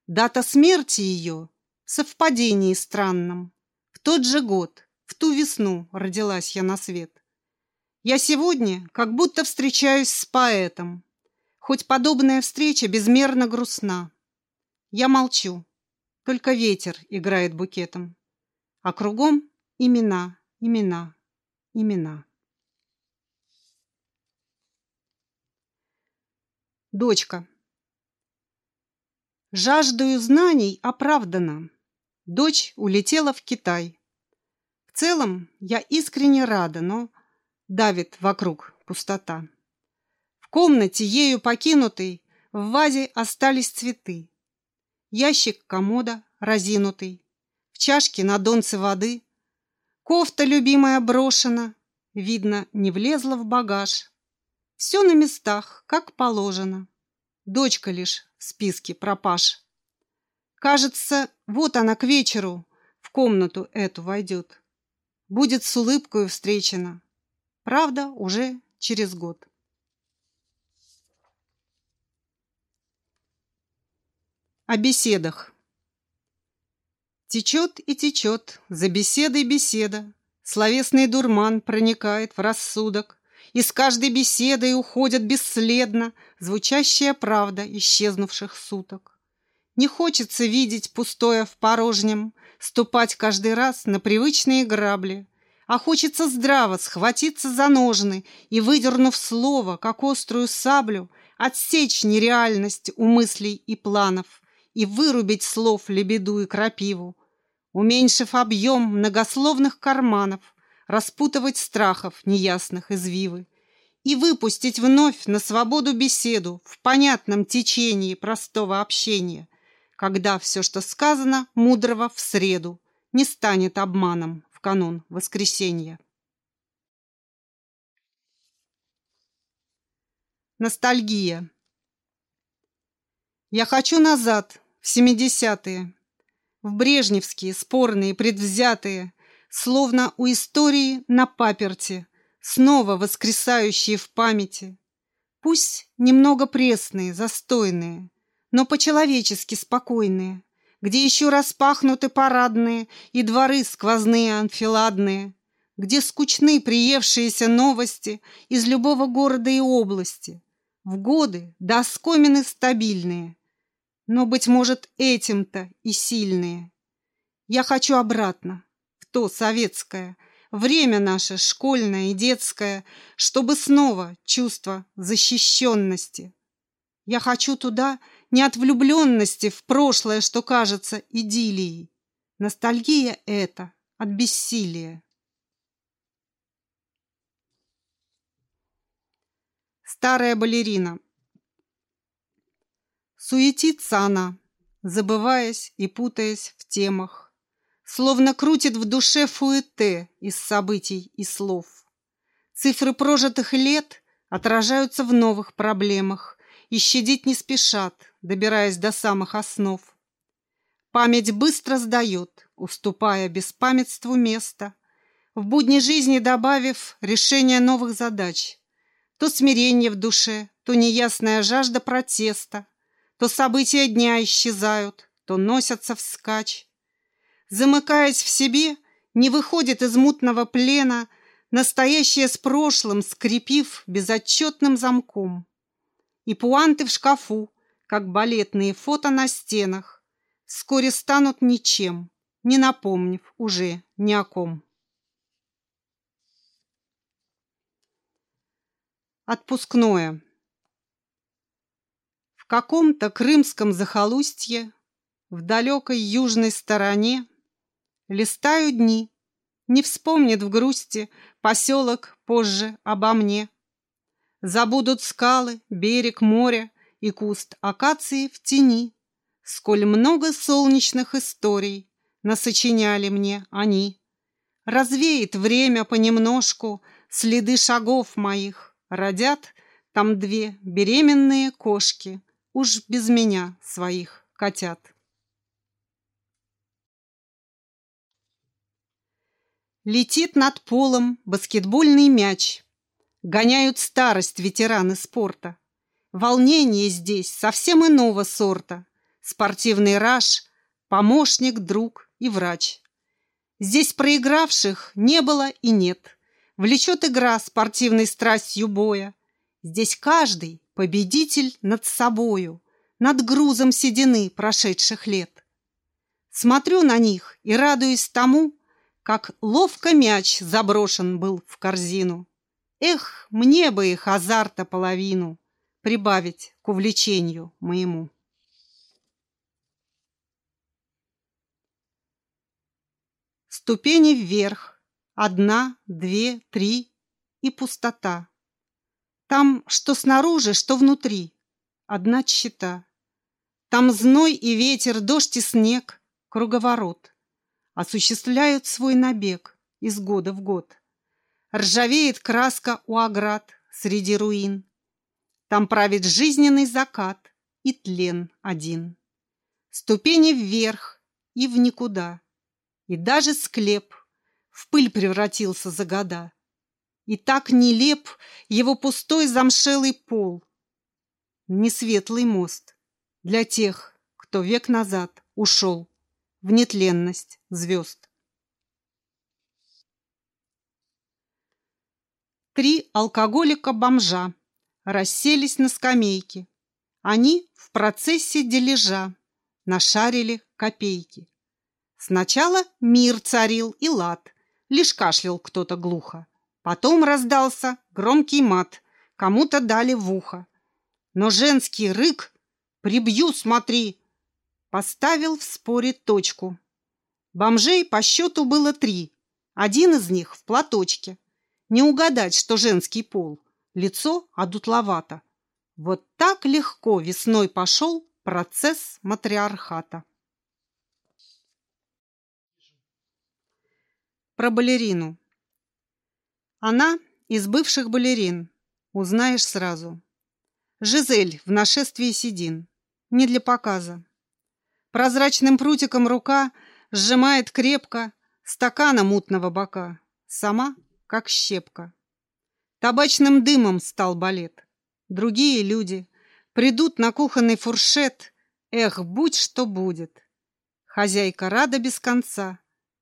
Дата смерти ее в совпадении странном. В тот же год, в ту весну родилась я на свет. Я сегодня как будто встречаюсь с поэтом, хоть подобная встреча безмерно грустна. Я молчу, только ветер играет букетом, а кругом имена, имена, имена. Дочка. Жаждую знаний оправдана. Дочь улетела в Китай. В целом я искренне рада, но давит вокруг пустота. В комнате, ею покинутой, в вазе остались цветы. Ящик комода разинутый, в чашке на донце воды. Кофта любимая брошена, видно, не влезла в багаж. Все на местах, как положено. Дочка лишь в списке пропаж. Кажется, вот она к вечеру в комнату эту войдет. Будет с улыбкой встречена. Правда, уже через год. О беседах. Течет и течет, за беседой беседа. Словесный дурман проникает в рассудок. И с каждой беседой уходит бесследно Звучащая правда исчезнувших суток. Не хочется видеть пустое в порожнем, Ступать каждый раз на привычные грабли, А хочется здраво схватиться за ножны И, выдернув слово, как острую саблю, Отсечь нереальность у мыслей и планов И вырубить слов лебеду и крапиву, Уменьшив объем многословных карманов, распутывать страхов неясных извивы и выпустить вновь на свободу беседу в понятном течении простого общения, когда все, что сказано мудрого в среду, не станет обманом в канун воскресенья. Ностальгия. Я хочу назад, в семидесятые, в брежневские, спорные, предвзятые, словно у истории на паперти, снова воскресающие в памяти. Пусть немного пресные, застойные, но по-человечески спокойные, где еще распахнуты парадные и дворы сквозные анфиладные, где скучны приевшиеся новости из любого города и области, в годы до стабильные, но, быть может, этим-то и сильные. Я хочу обратно, то советское, время наше школьное и детское, чтобы снова чувство защищенности. Я хочу туда не от влюбленности в прошлое, что кажется идиллией. Ностальгия это от бессилия. Старая балерина. Суетится она, забываясь и путаясь в темах, словно крутит в душе фуэте из событий и слов. Цифры прожитых лет отражаются в новых проблемах, и щадить не спешат, добираясь до самых основ. Память быстро сдает, уступая беспамятству место, в будни жизни добавив решение новых задач. То смирение в душе, то неясная жажда протеста, то события дня исчезают, то носятся вскачь. Замыкаясь в себе, не выходит из мутного плена настоящее с прошлым, скрепив безотчетным замком. И пуанты в шкафу, как балетные фото на стенах, вскоре станут ничем, не напомнив уже ни о ком. Отпускное. В каком-то крымском захолустье, в далекой южной стороне, листаю дни, не вспомнит в грусти поселок позже обо мне. Забудут скалы, берег моря и куст акации в тени. Сколь много солнечных историй насочиняли мне они. Развеет время понемножку следы шагов моих. Родят там две беременные кошки, уж без меня своих котят. Летит над полом баскетбольный мяч. Гоняют старость ветераны спорта. Волнение здесь совсем иного сорта. Спортивный раж, помощник, друг и врач. Здесь проигравших не было и нет. Влечет игра спортивной страстью боя. Здесь каждый победитель над собою, над грузом седины прошедших лет. Смотрю на них и радуюсь тому, как ловко мяч заброшен был в корзину. Эх, мне бы их азарта половину прибавить к увлечению моему. Ступени вверх. Одна, две, три и пустота. Там, что снаружи, что внутри. Одна чита. Там зной и ветер, дождь и снег, круговорот осуществляют свой набег из года в год. Ржавеет краска у оград среди руин. Там правит жизненный закат и тлен один. Ступени вверх и в никуда. И даже склеп в пыль превратился за года. И так нелеп его пустой замшелый пол. Несветлый мост для тех, кто век назад ушел в нетленность звезд. Три алкоголика-бомжа расселись на скамейке. Они в процессе дележа нашарили копейки. Сначала мир царил и лад, лишь кашлял кто-то глухо. Потом раздался громкий мат, кому-то дали в ухо. Но женский рык «Прибью, смотри!» поставил в споре точку. Бомжей по счету было три. Один из них в платочке. Не угадать, что женский пол. Лицо одутловато. Вот так легко весной пошел процесс матриархата. Про балерину. Она из бывших балерин. Узнаешь сразу. Жизель в нашествии седин. Не для показа. Прозрачным прутиком рука сжимает крепко стакана мутного бока. Сама, как щепка. Табачным дымом стал балет. Другие люди придут на кухонный фуршет. Эх, будь что будет. Хозяйка рада без конца.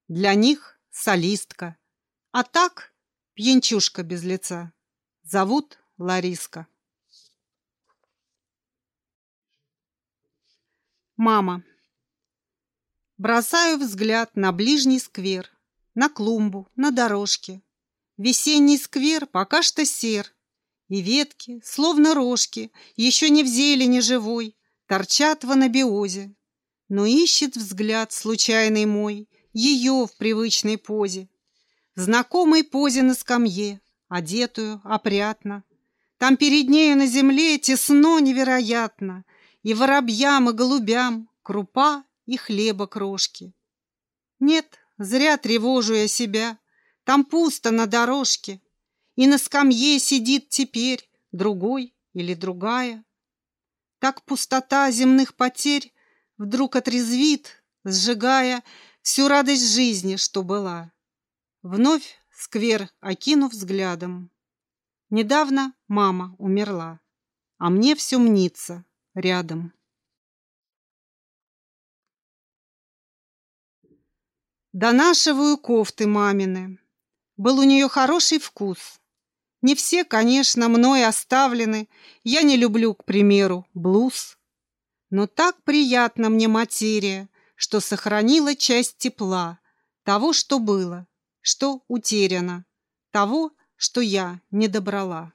Для них солистка. А так пьянчушка без лица. Зовут Лариска. Мама. Бросаю взгляд на ближний сквер, на клумбу, на дорожки. Весенний сквер пока что сер, и ветки, словно рожки, еще не в зелени живой, торчат в анабиозе. Но ищет взгляд случайный мой ее в привычной позе, знакомой позе на скамье, одетую опрятно. Там перед нею на земле тесно невероятно, И воробьям, и голубям крупа и хлеба крошки. Нет, зря тревожу я себя, Там пусто на дорожке, И на скамье сидит теперь Другой или другая. Так пустота земных потерь Вдруг отрезвит, сжигая Всю радость жизни, что была. Вновь сквер окинув взглядом. Недавно мама умерла, а мне все мнится рядом. Донашиваю кофты мамины. Был у нее хороший вкус. Не все, конечно, мной оставлены. Я не люблю, к примеру, блуз. Но так приятна мне материя, что сохранила часть тепла, того, что было, что утеряно, того, что я не добрала.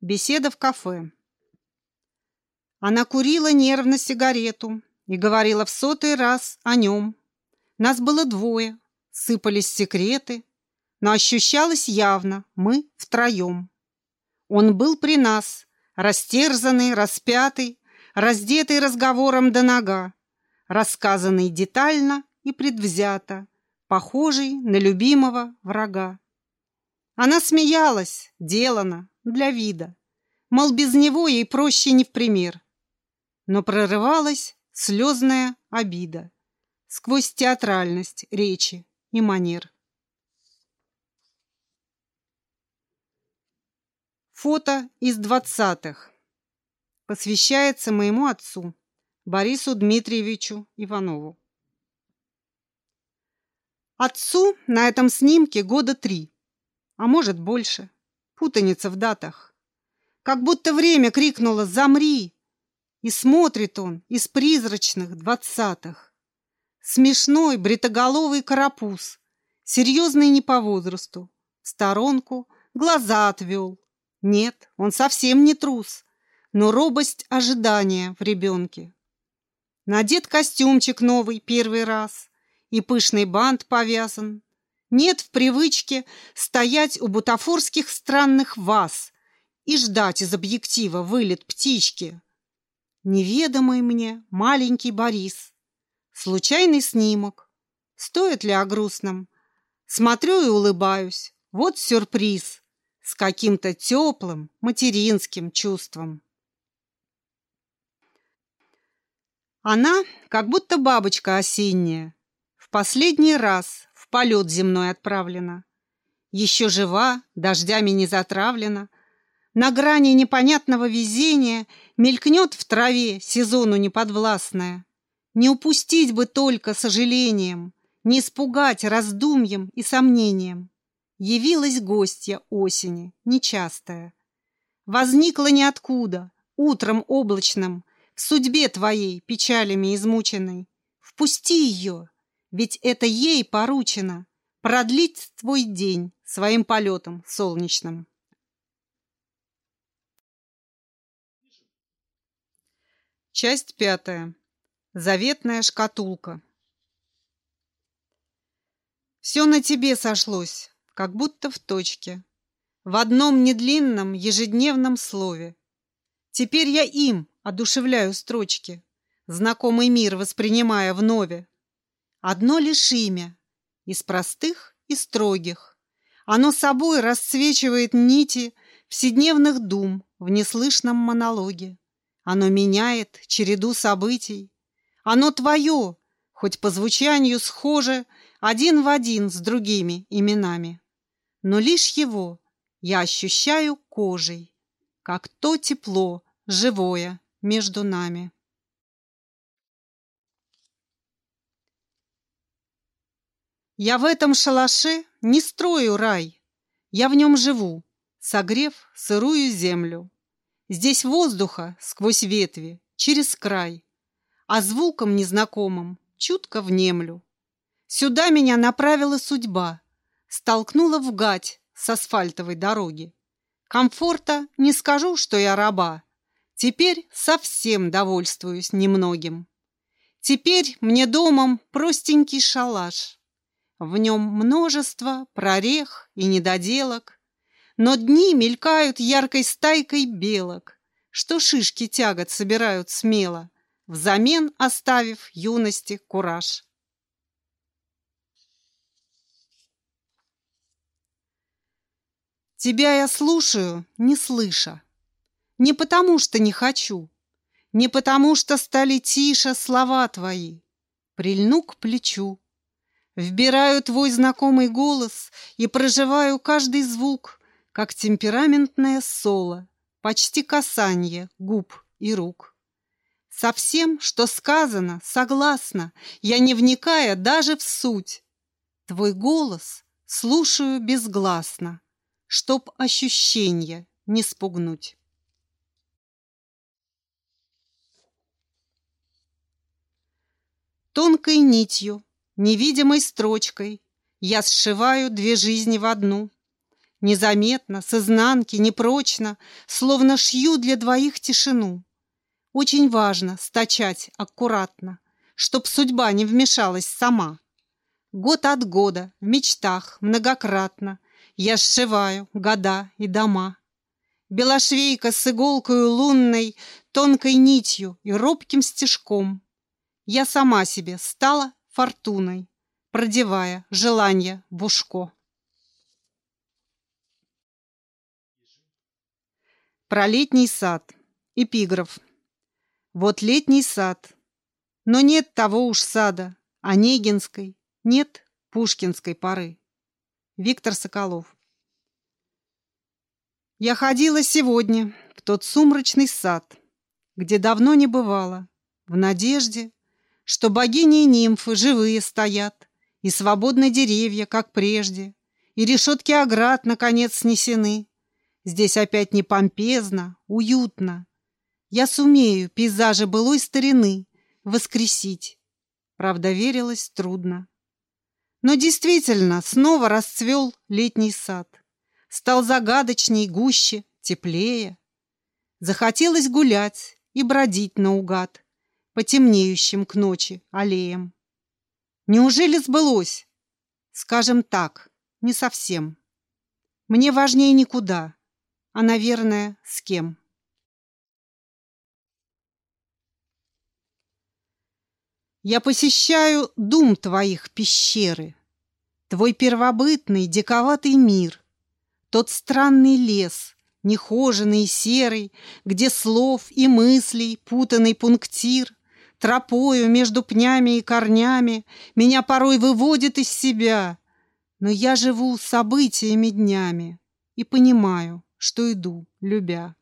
Беседа в кафе. Она курила нервно сигарету и говорила в сотый раз о нем. Нас было двое, сыпались секреты, но ощущалось явно, мы втроем. Он был при нас, растерзанный, распятый, раздетый разговором до нога, рассказанный детально и предвзято, похожий на любимого врага. Она смеялась, делана, для вида, мол, без него ей проще не в пример. Но прорывалась слезная обида сквозь театральность речи и манер. Фото из двадцатых. Посвящается моему отцу, Борису Дмитриевичу Иванову. Отцу на этом снимке года три, а может больше. Путаница в датах. Как будто время крикнуло «Замри!» И смотрит он из призрачных двадцатых. Смешной бритоголовый карапуз, серьезный не по возрасту, в сторонку, глаза отвел. Нет, он совсем не трус, но робость ожидания в ребенке. Надет костюмчик новый первый раз, и пышный бант повязан. Нет в привычке стоять у бутафорских странных ваз и ждать из объектива вылет птички. Неведомый мне маленький Борис. Случайный снимок. Стоит ли о грустном? Смотрю и улыбаюсь. Вот сюрприз. С каким-то теплым материнским чувством. Она как будто бабочка осенняя, последний раз в полет земной отправлена. Еще жива, дождями не затравлена. На грани непонятного везения мелькнет в траве сезону неподвластная. Не упустить бы только сожалением, не испугать раздумьем и сомнением. Явилась гостья осени, нечастая. Возникла ниоткуда, утром облачным, в судьбе твоей печалями измученной. Впусти ее, ведь это ей поручено продлить твой день своим полетом солнечным. Часть пятая. Заветная шкатулка. Все на тебе сошлось, как будто в точке. В одном недлинном ежедневном слове. Теперь я им одушевляю строчки, Знакомый мир воспринимая вновь. Одно лишь имя, из простых и строгих. Оно собой расцвечивает нити вседневных дум в неслышном монологе. Оно меняет череду событий. Оно твое, хоть по звучанию схоже один в один с другими именами. Но лишь его я ощущаю кожей, как то тепло живое между нами. Я в этом шалаше не строю рай. Я в нем живу, согрев сырую землю. Здесь воздуха сквозь ветви, через край, А звуком незнакомым чутко внемлю. Сюда меня направила судьба, Столкнула в гать с асфальтовой дороги. Комфорта не скажу, что я раба. Теперь совсем довольствуюсь немногим. Теперь мне домом простенький шалаш. В нем множество прорех и недоделок, Но дни мелькают яркой стайкой белок, Что шишки тягот собирают смело, Взамен оставив юности кураж. Тебя я слушаю, не слыша, Не потому что не хочу, Не потому что стали тише слова твои, Прильну к плечу, Вбираю твой знакомый голос и проживаю каждый звук, как темпераментное соло, почти касание губ и рук. Со всем, что сказано, согласна, я не вникая даже в суть. Твой голос слушаю безгласно, чтоб ощущения не спугнуть. Тонкой нитью Невидимой строчкой я сшиваю две жизни в одну. Незаметно, с изнанки, непрочно, словно шью для двоих тишину. Очень важно стачать аккуратно, чтоб судьба не вмешалась сама. Год от года, в мечтах, многократно я сшиваю года и дома. Белошвейка с иголкою лунной, тонкой нитью и робким стежком. Я сама себе стала фортуной, продевая желание в ушко. Про летний сад. Эпиграф. Вот летний сад. Но нет того уж сада, Онегинской, нет Пушкинской поры. Виктор Соколов. Я ходила сегодня в тот сумрачный сад, где давно не бывало, в надежде, что богини и нимфы живые стоят, и свободны деревья, как прежде, и решетки оград, наконец, снесены. Здесь опять не помпезно, уютно. Я сумею пейзажи былой старины воскресить. Правда, верилось трудно. Но действительно, снова расцвел летний сад. Стал загадочней, гуще, теплее. Захотелось гулять и бродить наугад по темнеющим к ночи аллеям. Неужели сбылось? Скажем так, не совсем. Мне важнее никуда, а, наверное, с кем. Я посещаю дум твоих пещеры, Твой первобытный диковатый мир, Тот странный лес, нехоженный и серый, Где слов и мыслей путанный пунктир, Тропою между пнями и корнями Меня порой выводит из себя. Но я живу событиями днями И понимаю, что иду, любя.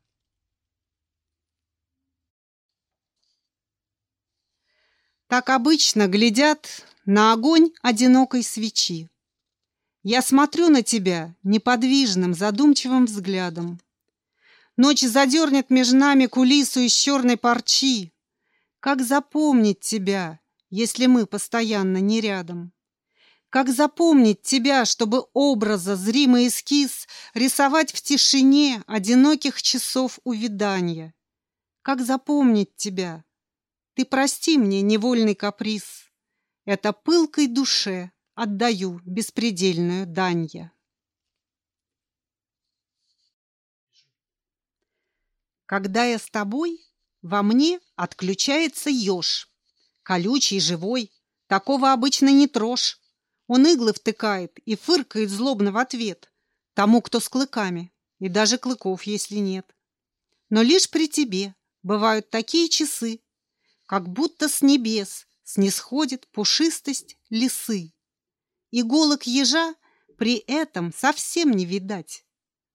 Так обычно глядят на огонь одинокой свечи. Я смотрю на тебя неподвижным, задумчивым взглядом. Ночь задернет между нами кулису из черной парчи, как запомнить тебя, если мы постоянно не рядом? Как запомнить тебя, чтобы образа, зримый эскиз рисовать в тишине одиноких часов увядания? Как запомнить тебя? Ты прости мне невольный каприз. Это пылкой душе отдаю беспредельную данья. Когда я с тобой, во мне отключается еж. Колючий, живой. Такого обычно не трожь. Он иглы втыкает и фыркает злобно в ответ. Тому, кто с клыками. И даже клыков, если нет. Но лишь при тебе бывают такие часы, как будто с небес снисходит пушистость лисы. Иголок ежа при этом совсем не видать.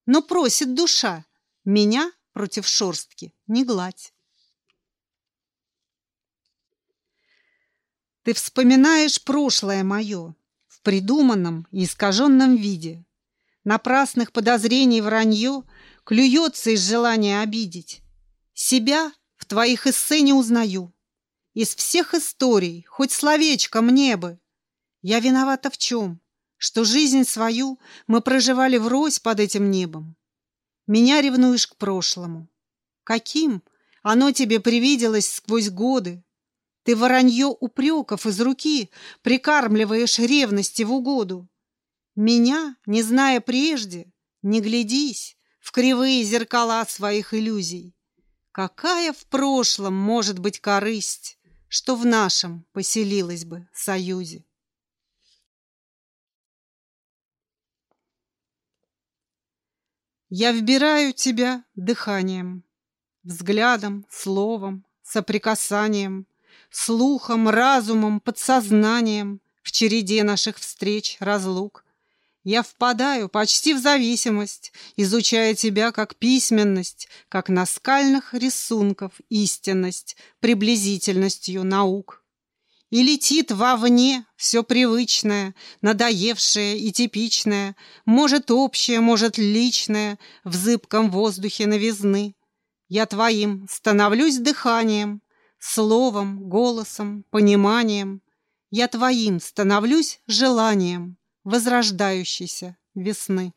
Но просит душа меня против шорстки не гладь. Ты вспоминаешь прошлое мое в придуманном и искаженном виде. Напрасных подозрений вранье клюется из желания обидеть. Себя в твоих эссе не узнаю. Из всех историй хоть словечко мне бы. Я виновата в чем? Что жизнь свою мы проживали врозь под этим небом. Меня ревнуешь к прошлому. Каким? Оно тебе привиделось сквозь годы, Ты воронье упреков из руки прикармливаешь ревности в угоду. Меня, не зная прежде, не глядись в кривые зеркала своих иллюзий. Какая в прошлом может быть корысть, что в нашем поселилась бы союзе? Я вбираю тебя дыханием, взглядом, словом, соприкасанием, слухом, разумом, подсознанием в череде наших встреч, разлук. Я впадаю почти в зависимость, изучая тебя как письменность, как наскальных рисунков истинность, приблизительностью наук. И летит вовне все привычное, надоевшее и типичное, может общее, может личное, в зыбком воздухе новизны. Я твоим становлюсь дыханием, словом, голосом, пониманием. Я твоим становлюсь желанием возрождающейся весны.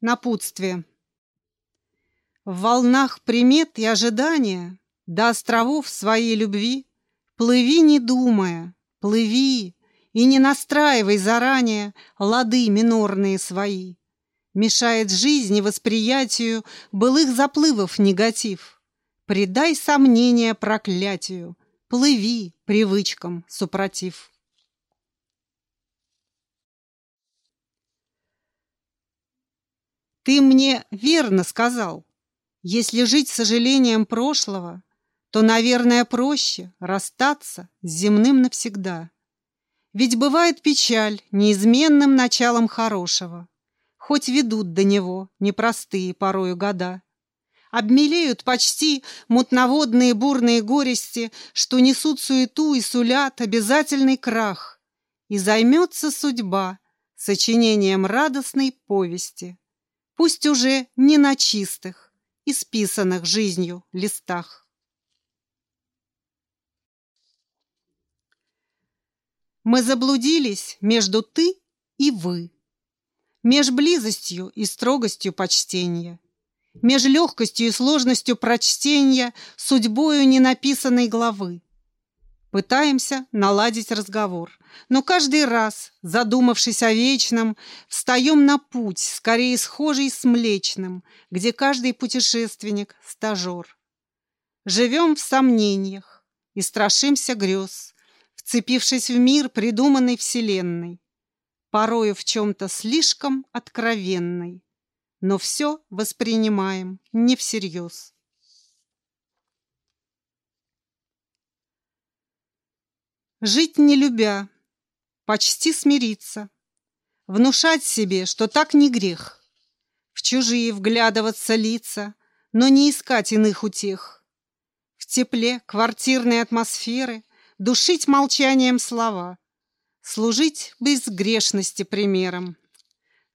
Напутствие. В волнах примет и ожидания До островов своей любви Плыви, не думая, плыви И не настраивай заранее Лады минорные свои. Мешает жизни восприятию Былых заплывов негатив. Предай сомнения проклятию, Плыви привычкам супротив. Ты мне верно сказал, если жить сожалением прошлого, то, наверное, проще расстаться с земным навсегда. Ведь бывает печаль неизменным началом хорошего, хоть ведут до него непростые порою года. Обмелеют почти мутноводные бурные горести, что несут суету и сулят обязательный крах, и займется судьба сочинением радостной повести, пусть уже не на чистых, исписанных жизнью листах. Мы заблудились между «ты» и «вы», меж близостью и строгостью почтения, меж легкостью и сложностью прочтения судьбою ненаписанной главы. Пытаемся наладить разговор, но каждый раз, задумавшись о вечном, встаем на путь, скорее схожий с Млечным, где каждый путешественник — стажер. Живем в сомнениях и страшимся грез, вцепившись в мир придуманной вселенной, порою в чем-то слишком откровенной, но все воспринимаем не всерьез. Жить не любя, почти смириться, внушать себе, что так не грех, в чужие вглядываться лица, но не искать иных утех, в тепле квартирной атмосферы душить молчанием слова, служить безгрешности примером,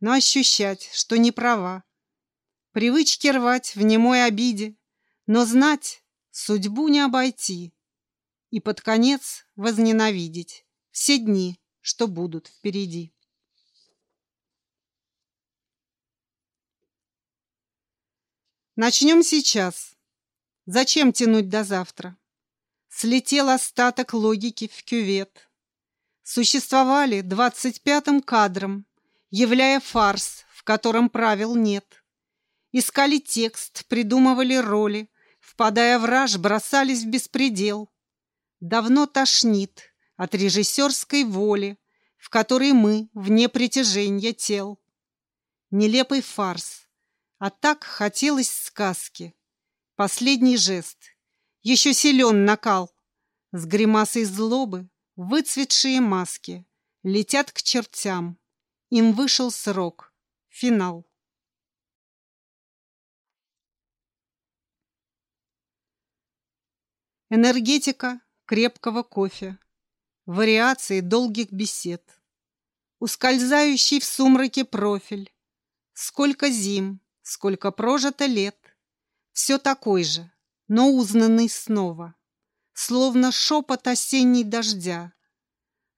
но ощущать, что не права, привычки рвать в немой обиде, но знать, судьбу не обойти, и под конец возненавидеть все дни, что будут впереди. Начнем сейчас. Зачем тянуть до завтра? Слетел остаток логики в кювет. Существовали двадцать пятым кадром, являя фарс, в котором правил нет. Искали текст, придумывали роли, впадая в раж, бросались в беспредел. Давно тошнит от режиссерской воли, в которой мы вне притяжения тел. Нелепый фарс, а так хотелось сказки. Последний жест, еще силен накал, с гримасой злобы выцветшие маски летят к чертям. Им вышел срок, финал. Энергетика крепкого кофе, вариации долгих бесед, ускользающий в сумраке профиль, сколько зим, сколько прожито лет, все такой же, но узнанный снова, словно шепот осенней дождя.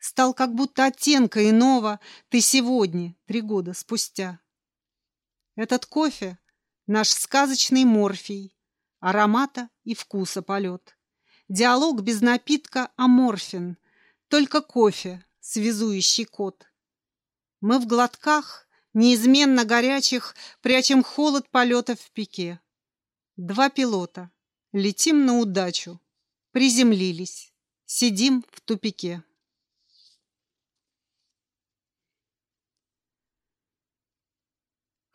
Стал как будто оттенка иного ты сегодня, три года спустя. Этот кофе — наш сказочный морфий, аромата и вкуса полет. Диалог без напитка аморфен, только кофе, связующий код. Мы в глотках, неизменно горячих, прячем холод полета в пике. Два пилота. Летим на удачу. Приземлились. Сидим в тупике.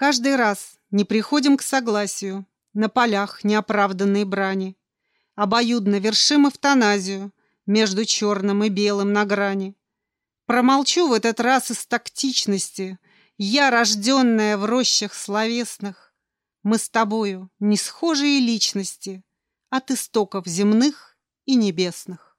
Каждый раз не приходим к согласию, на полях неоправданной брани. Обоюдно вершим эвтаназию между черным и белым на грани. Промолчу в этот раз из тактичности, я, рожденная в рощах словесных. Мы с тобою не схожие личности от истоков земных и небесных.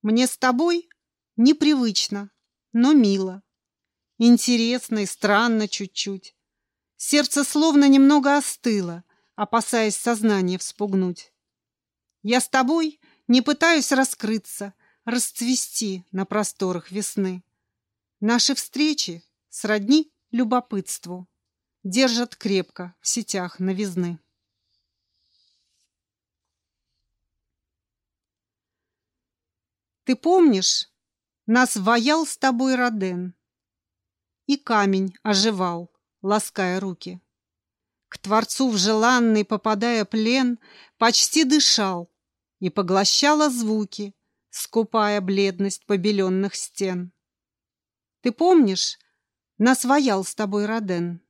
Мне с тобой непривычно но мило. Интересно и странно чуть-чуть. Сердце словно немного остыло, опасаясь сознание вспугнуть. Я с тобой не пытаюсь раскрыться, расцвести на просторах весны. Наши встречи сродни любопытству, держат крепко в сетях новизны. Ты помнишь, нас ваял с тобой Роден, И камень оживал, лаская руки. К Творцу в желанный, попадая плен, Почти дышал и поглощала звуки, Скупая бледность побеленных стен. Ты помнишь, нас ваял с тобой Роден,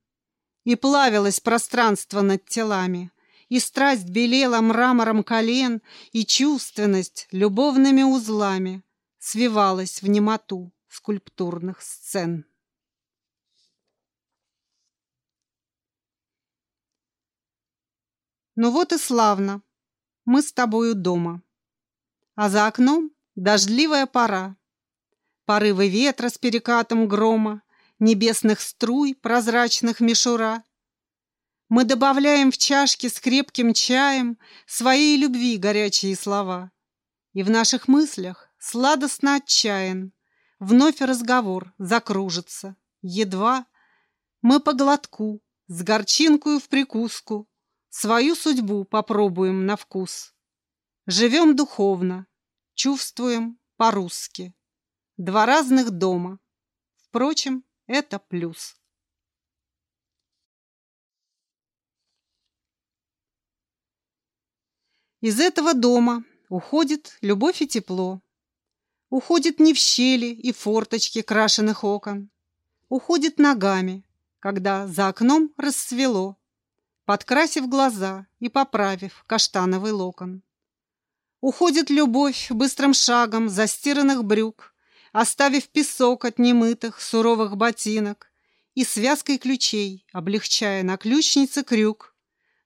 И плавилось пространство над телами, И страсть белела мрамором колен, И чувственность любовными узлами — свивалась в немоту скульптурных сцен. Ну вот и славно, мы с тобою дома. А за окном дождливая пора. Порывы ветра с перекатом грома, Небесных струй, прозрачных мишура. Мы добавляем в чашки с крепким чаем Своей любви горячие слова. И в наших мыслях сладостно отчаян. Вновь разговор закружится. Едва мы по глотку, с горчинкою в прикуску, Свою судьбу попробуем на вкус. Живем духовно, чувствуем по-русски. Два разных дома. Впрочем, это плюс. Из этого дома уходит любовь и тепло, Уходит не в щели и форточки крашеных окон. Уходит ногами, когда за окном рассвело, Подкрасив глаза и поправив каштановый локон. Уходит любовь быстрым шагом застиранных брюк, Оставив песок от немытых суровых ботинок И связкой ключей, облегчая на ключнице крюк,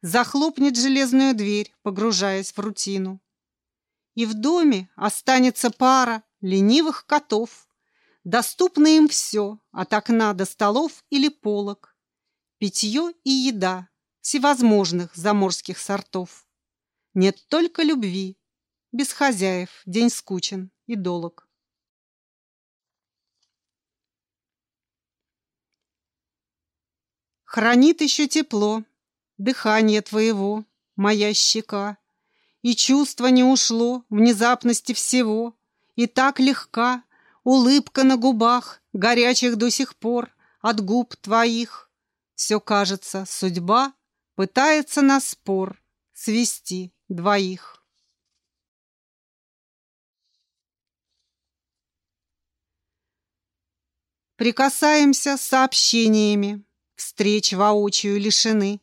Захлопнет железную дверь, погружаясь в рутину. И в доме останется пара ленивых котов. Доступно им все, от окна до столов или полок. Питье и еда всевозможных заморских сортов. Нет только любви, без хозяев день скучен и долог. Хранит еще тепло, дыхание твоего, моя щека, И чувство не ушло внезапности всего, и так легка улыбка на губах, горячих до сих пор от губ твоих. Все кажется, судьба пытается на спор свести двоих. Прикасаемся сообщениями, встреч воочию лишены.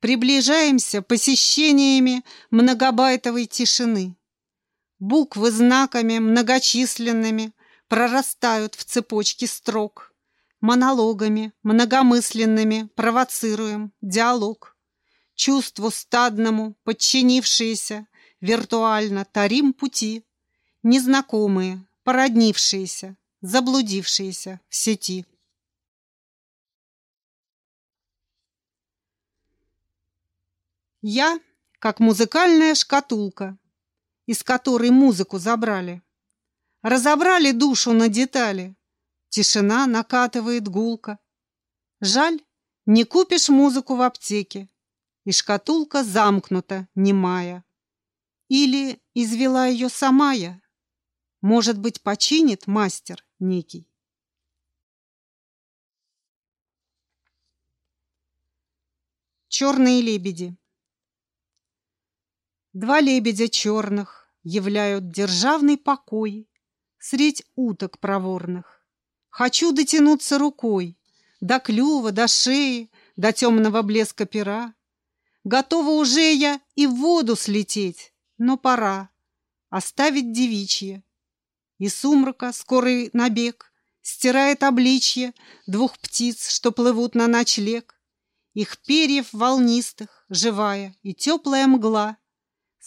Приближаемся посещениями многобайтовой тишины. Буквы знаками многочисленными прорастают в цепочке строк. Монологами многомысленными провоцируем диалог. Чувству стадному, подчинившиеся, виртуально тарим пути. Незнакомые, породнившиеся, заблудившиеся в сети. Я, как музыкальная шкатулка, из которой музыку забрали. Разобрали душу на детали. Тишина накатывает гулко. Жаль, Не купишь музыку в аптеке, и шкатулка замкнута, немая. Или извела ее сама я. Может быть, починит мастер некий. Черные лебеди Два лебедя черных являют державный покой Средь уток проворных. Хочу дотянуться рукой До клюва, до шеи, до темного блеска пера. Готова уже я и в воду слететь, но пора Оставить девичье. И сумрака скорый набег Стирает обличье двух птиц, что плывут на ночлег. Их перьев волнистых, живая и теплая мгла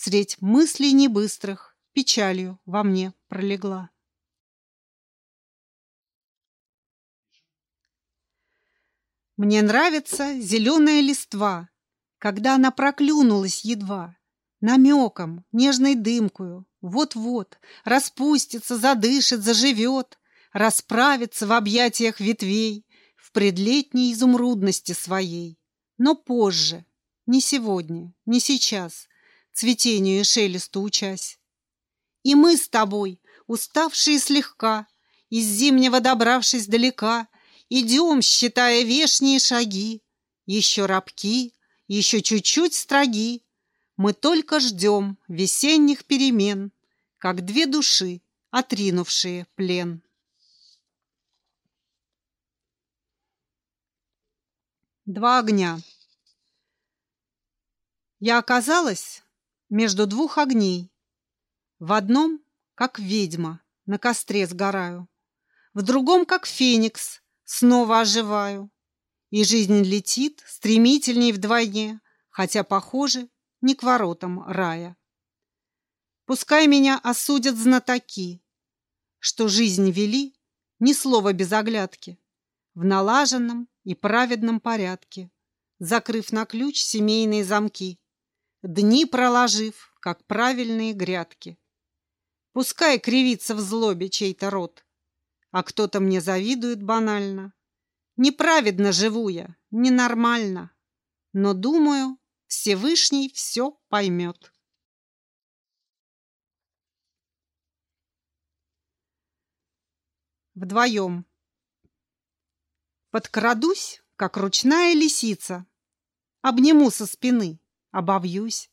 Средь мыслей небыстрых печалью во мне пролегла. Мне нравится зеленая листва, Когда она проклюнулась едва, Намеком, нежной дымкою, Вот-вот распустится, задышит, заживет, Расправится в объятиях ветвей В предлетней изумрудности своей но позже, не сегодня, не сейчас, цветению и шелесту учась. И мы с тобой, уставшие слегка, из зимнего добравшись далека, идем, считая вешние шаги, еще рабки, еще чуть-чуть строги. Мы только ждем весенних перемен, как две души, отринувшие плен. Два огня. Я оказалась между двух огней. В одном, как ведьма, на костре сгораю. В другом, как феникс, снова оживаю. И жизнь летит стремительней вдвойне, хотя, похоже, не к воротам рая. Пускай меня осудят знатоки, что жизнь вели, ни слова без оглядки, в налаженном и праведном порядке, закрыв на ключ семейные замки, дни проложив, как правильные грядки. Пускай кривится в злобе чей-то рот, а кто-то мне завидует банально. Неправедно живу я, ненормально, но, думаю, Всевышний все поймет. Вдвоем. Подкрадусь, как ручная лисица. Обниму со спины, обовьюсь.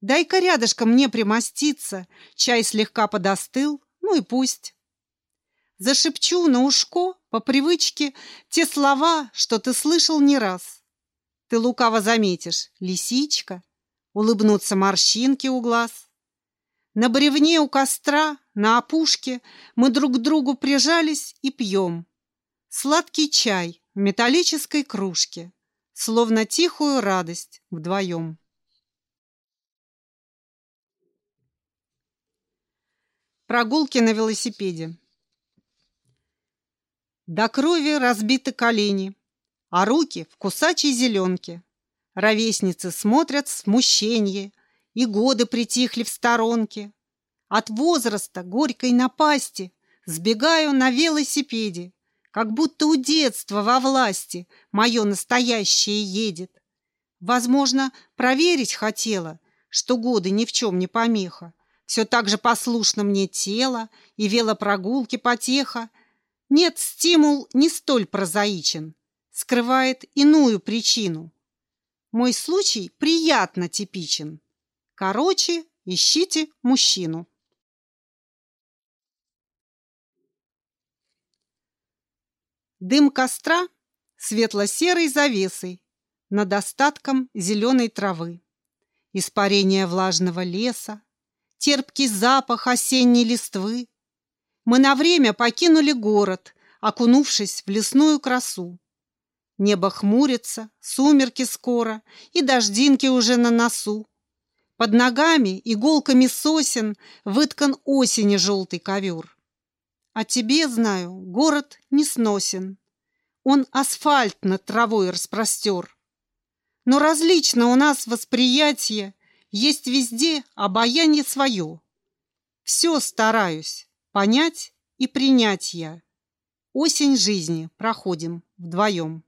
Дай-ка рядышком мне примоститься, чай слегка подостыл, ну и пусть. Зашепчу на ушко по привычке те слова, что ты слышал не раз. Ты лукаво заметишь, лисичка, улыбнутся морщинки у глаз. На бревне у костра, на опушке мы друг к другу прижались и пьем. Сладкий чай в металлической кружке, Словно тихую радость вдвоем. Прогулки на велосипеде. До крови разбиты колени, а руки в кусачей зеленке. Ровесницы смотрят в смущенье, и годы притихли в сторонке. От возраста горькой напасти сбегаю на велосипеде как будто у детства во власти мое настоящее едет. Возможно, проверить хотела, что годы ни в чем не помеха. Все так же послушно мне тело и велопрогулки потеха. Нет, стимул не столь прозаичен, скрывает иную причину. Мой случай приятно типичен. Короче, ищите мужчину. Дым костра светло-серой завесой над остатком зеленой травы. Испарение влажного леса, терпкий запах осенней листвы. Мы на время покинули город, окунувшись в лесную красу. Небо хмурится, сумерки скоро, и дождинки уже на носу. Под ногами иголками сосен выткан осени желтый ковер. А тебе, знаю, город не сносен. Он асфальт над травой распростер. Но различно у нас восприятие, Есть везде обаяние свое. Все стараюсь понять и принять я. Осень жизни проходим вдвоем.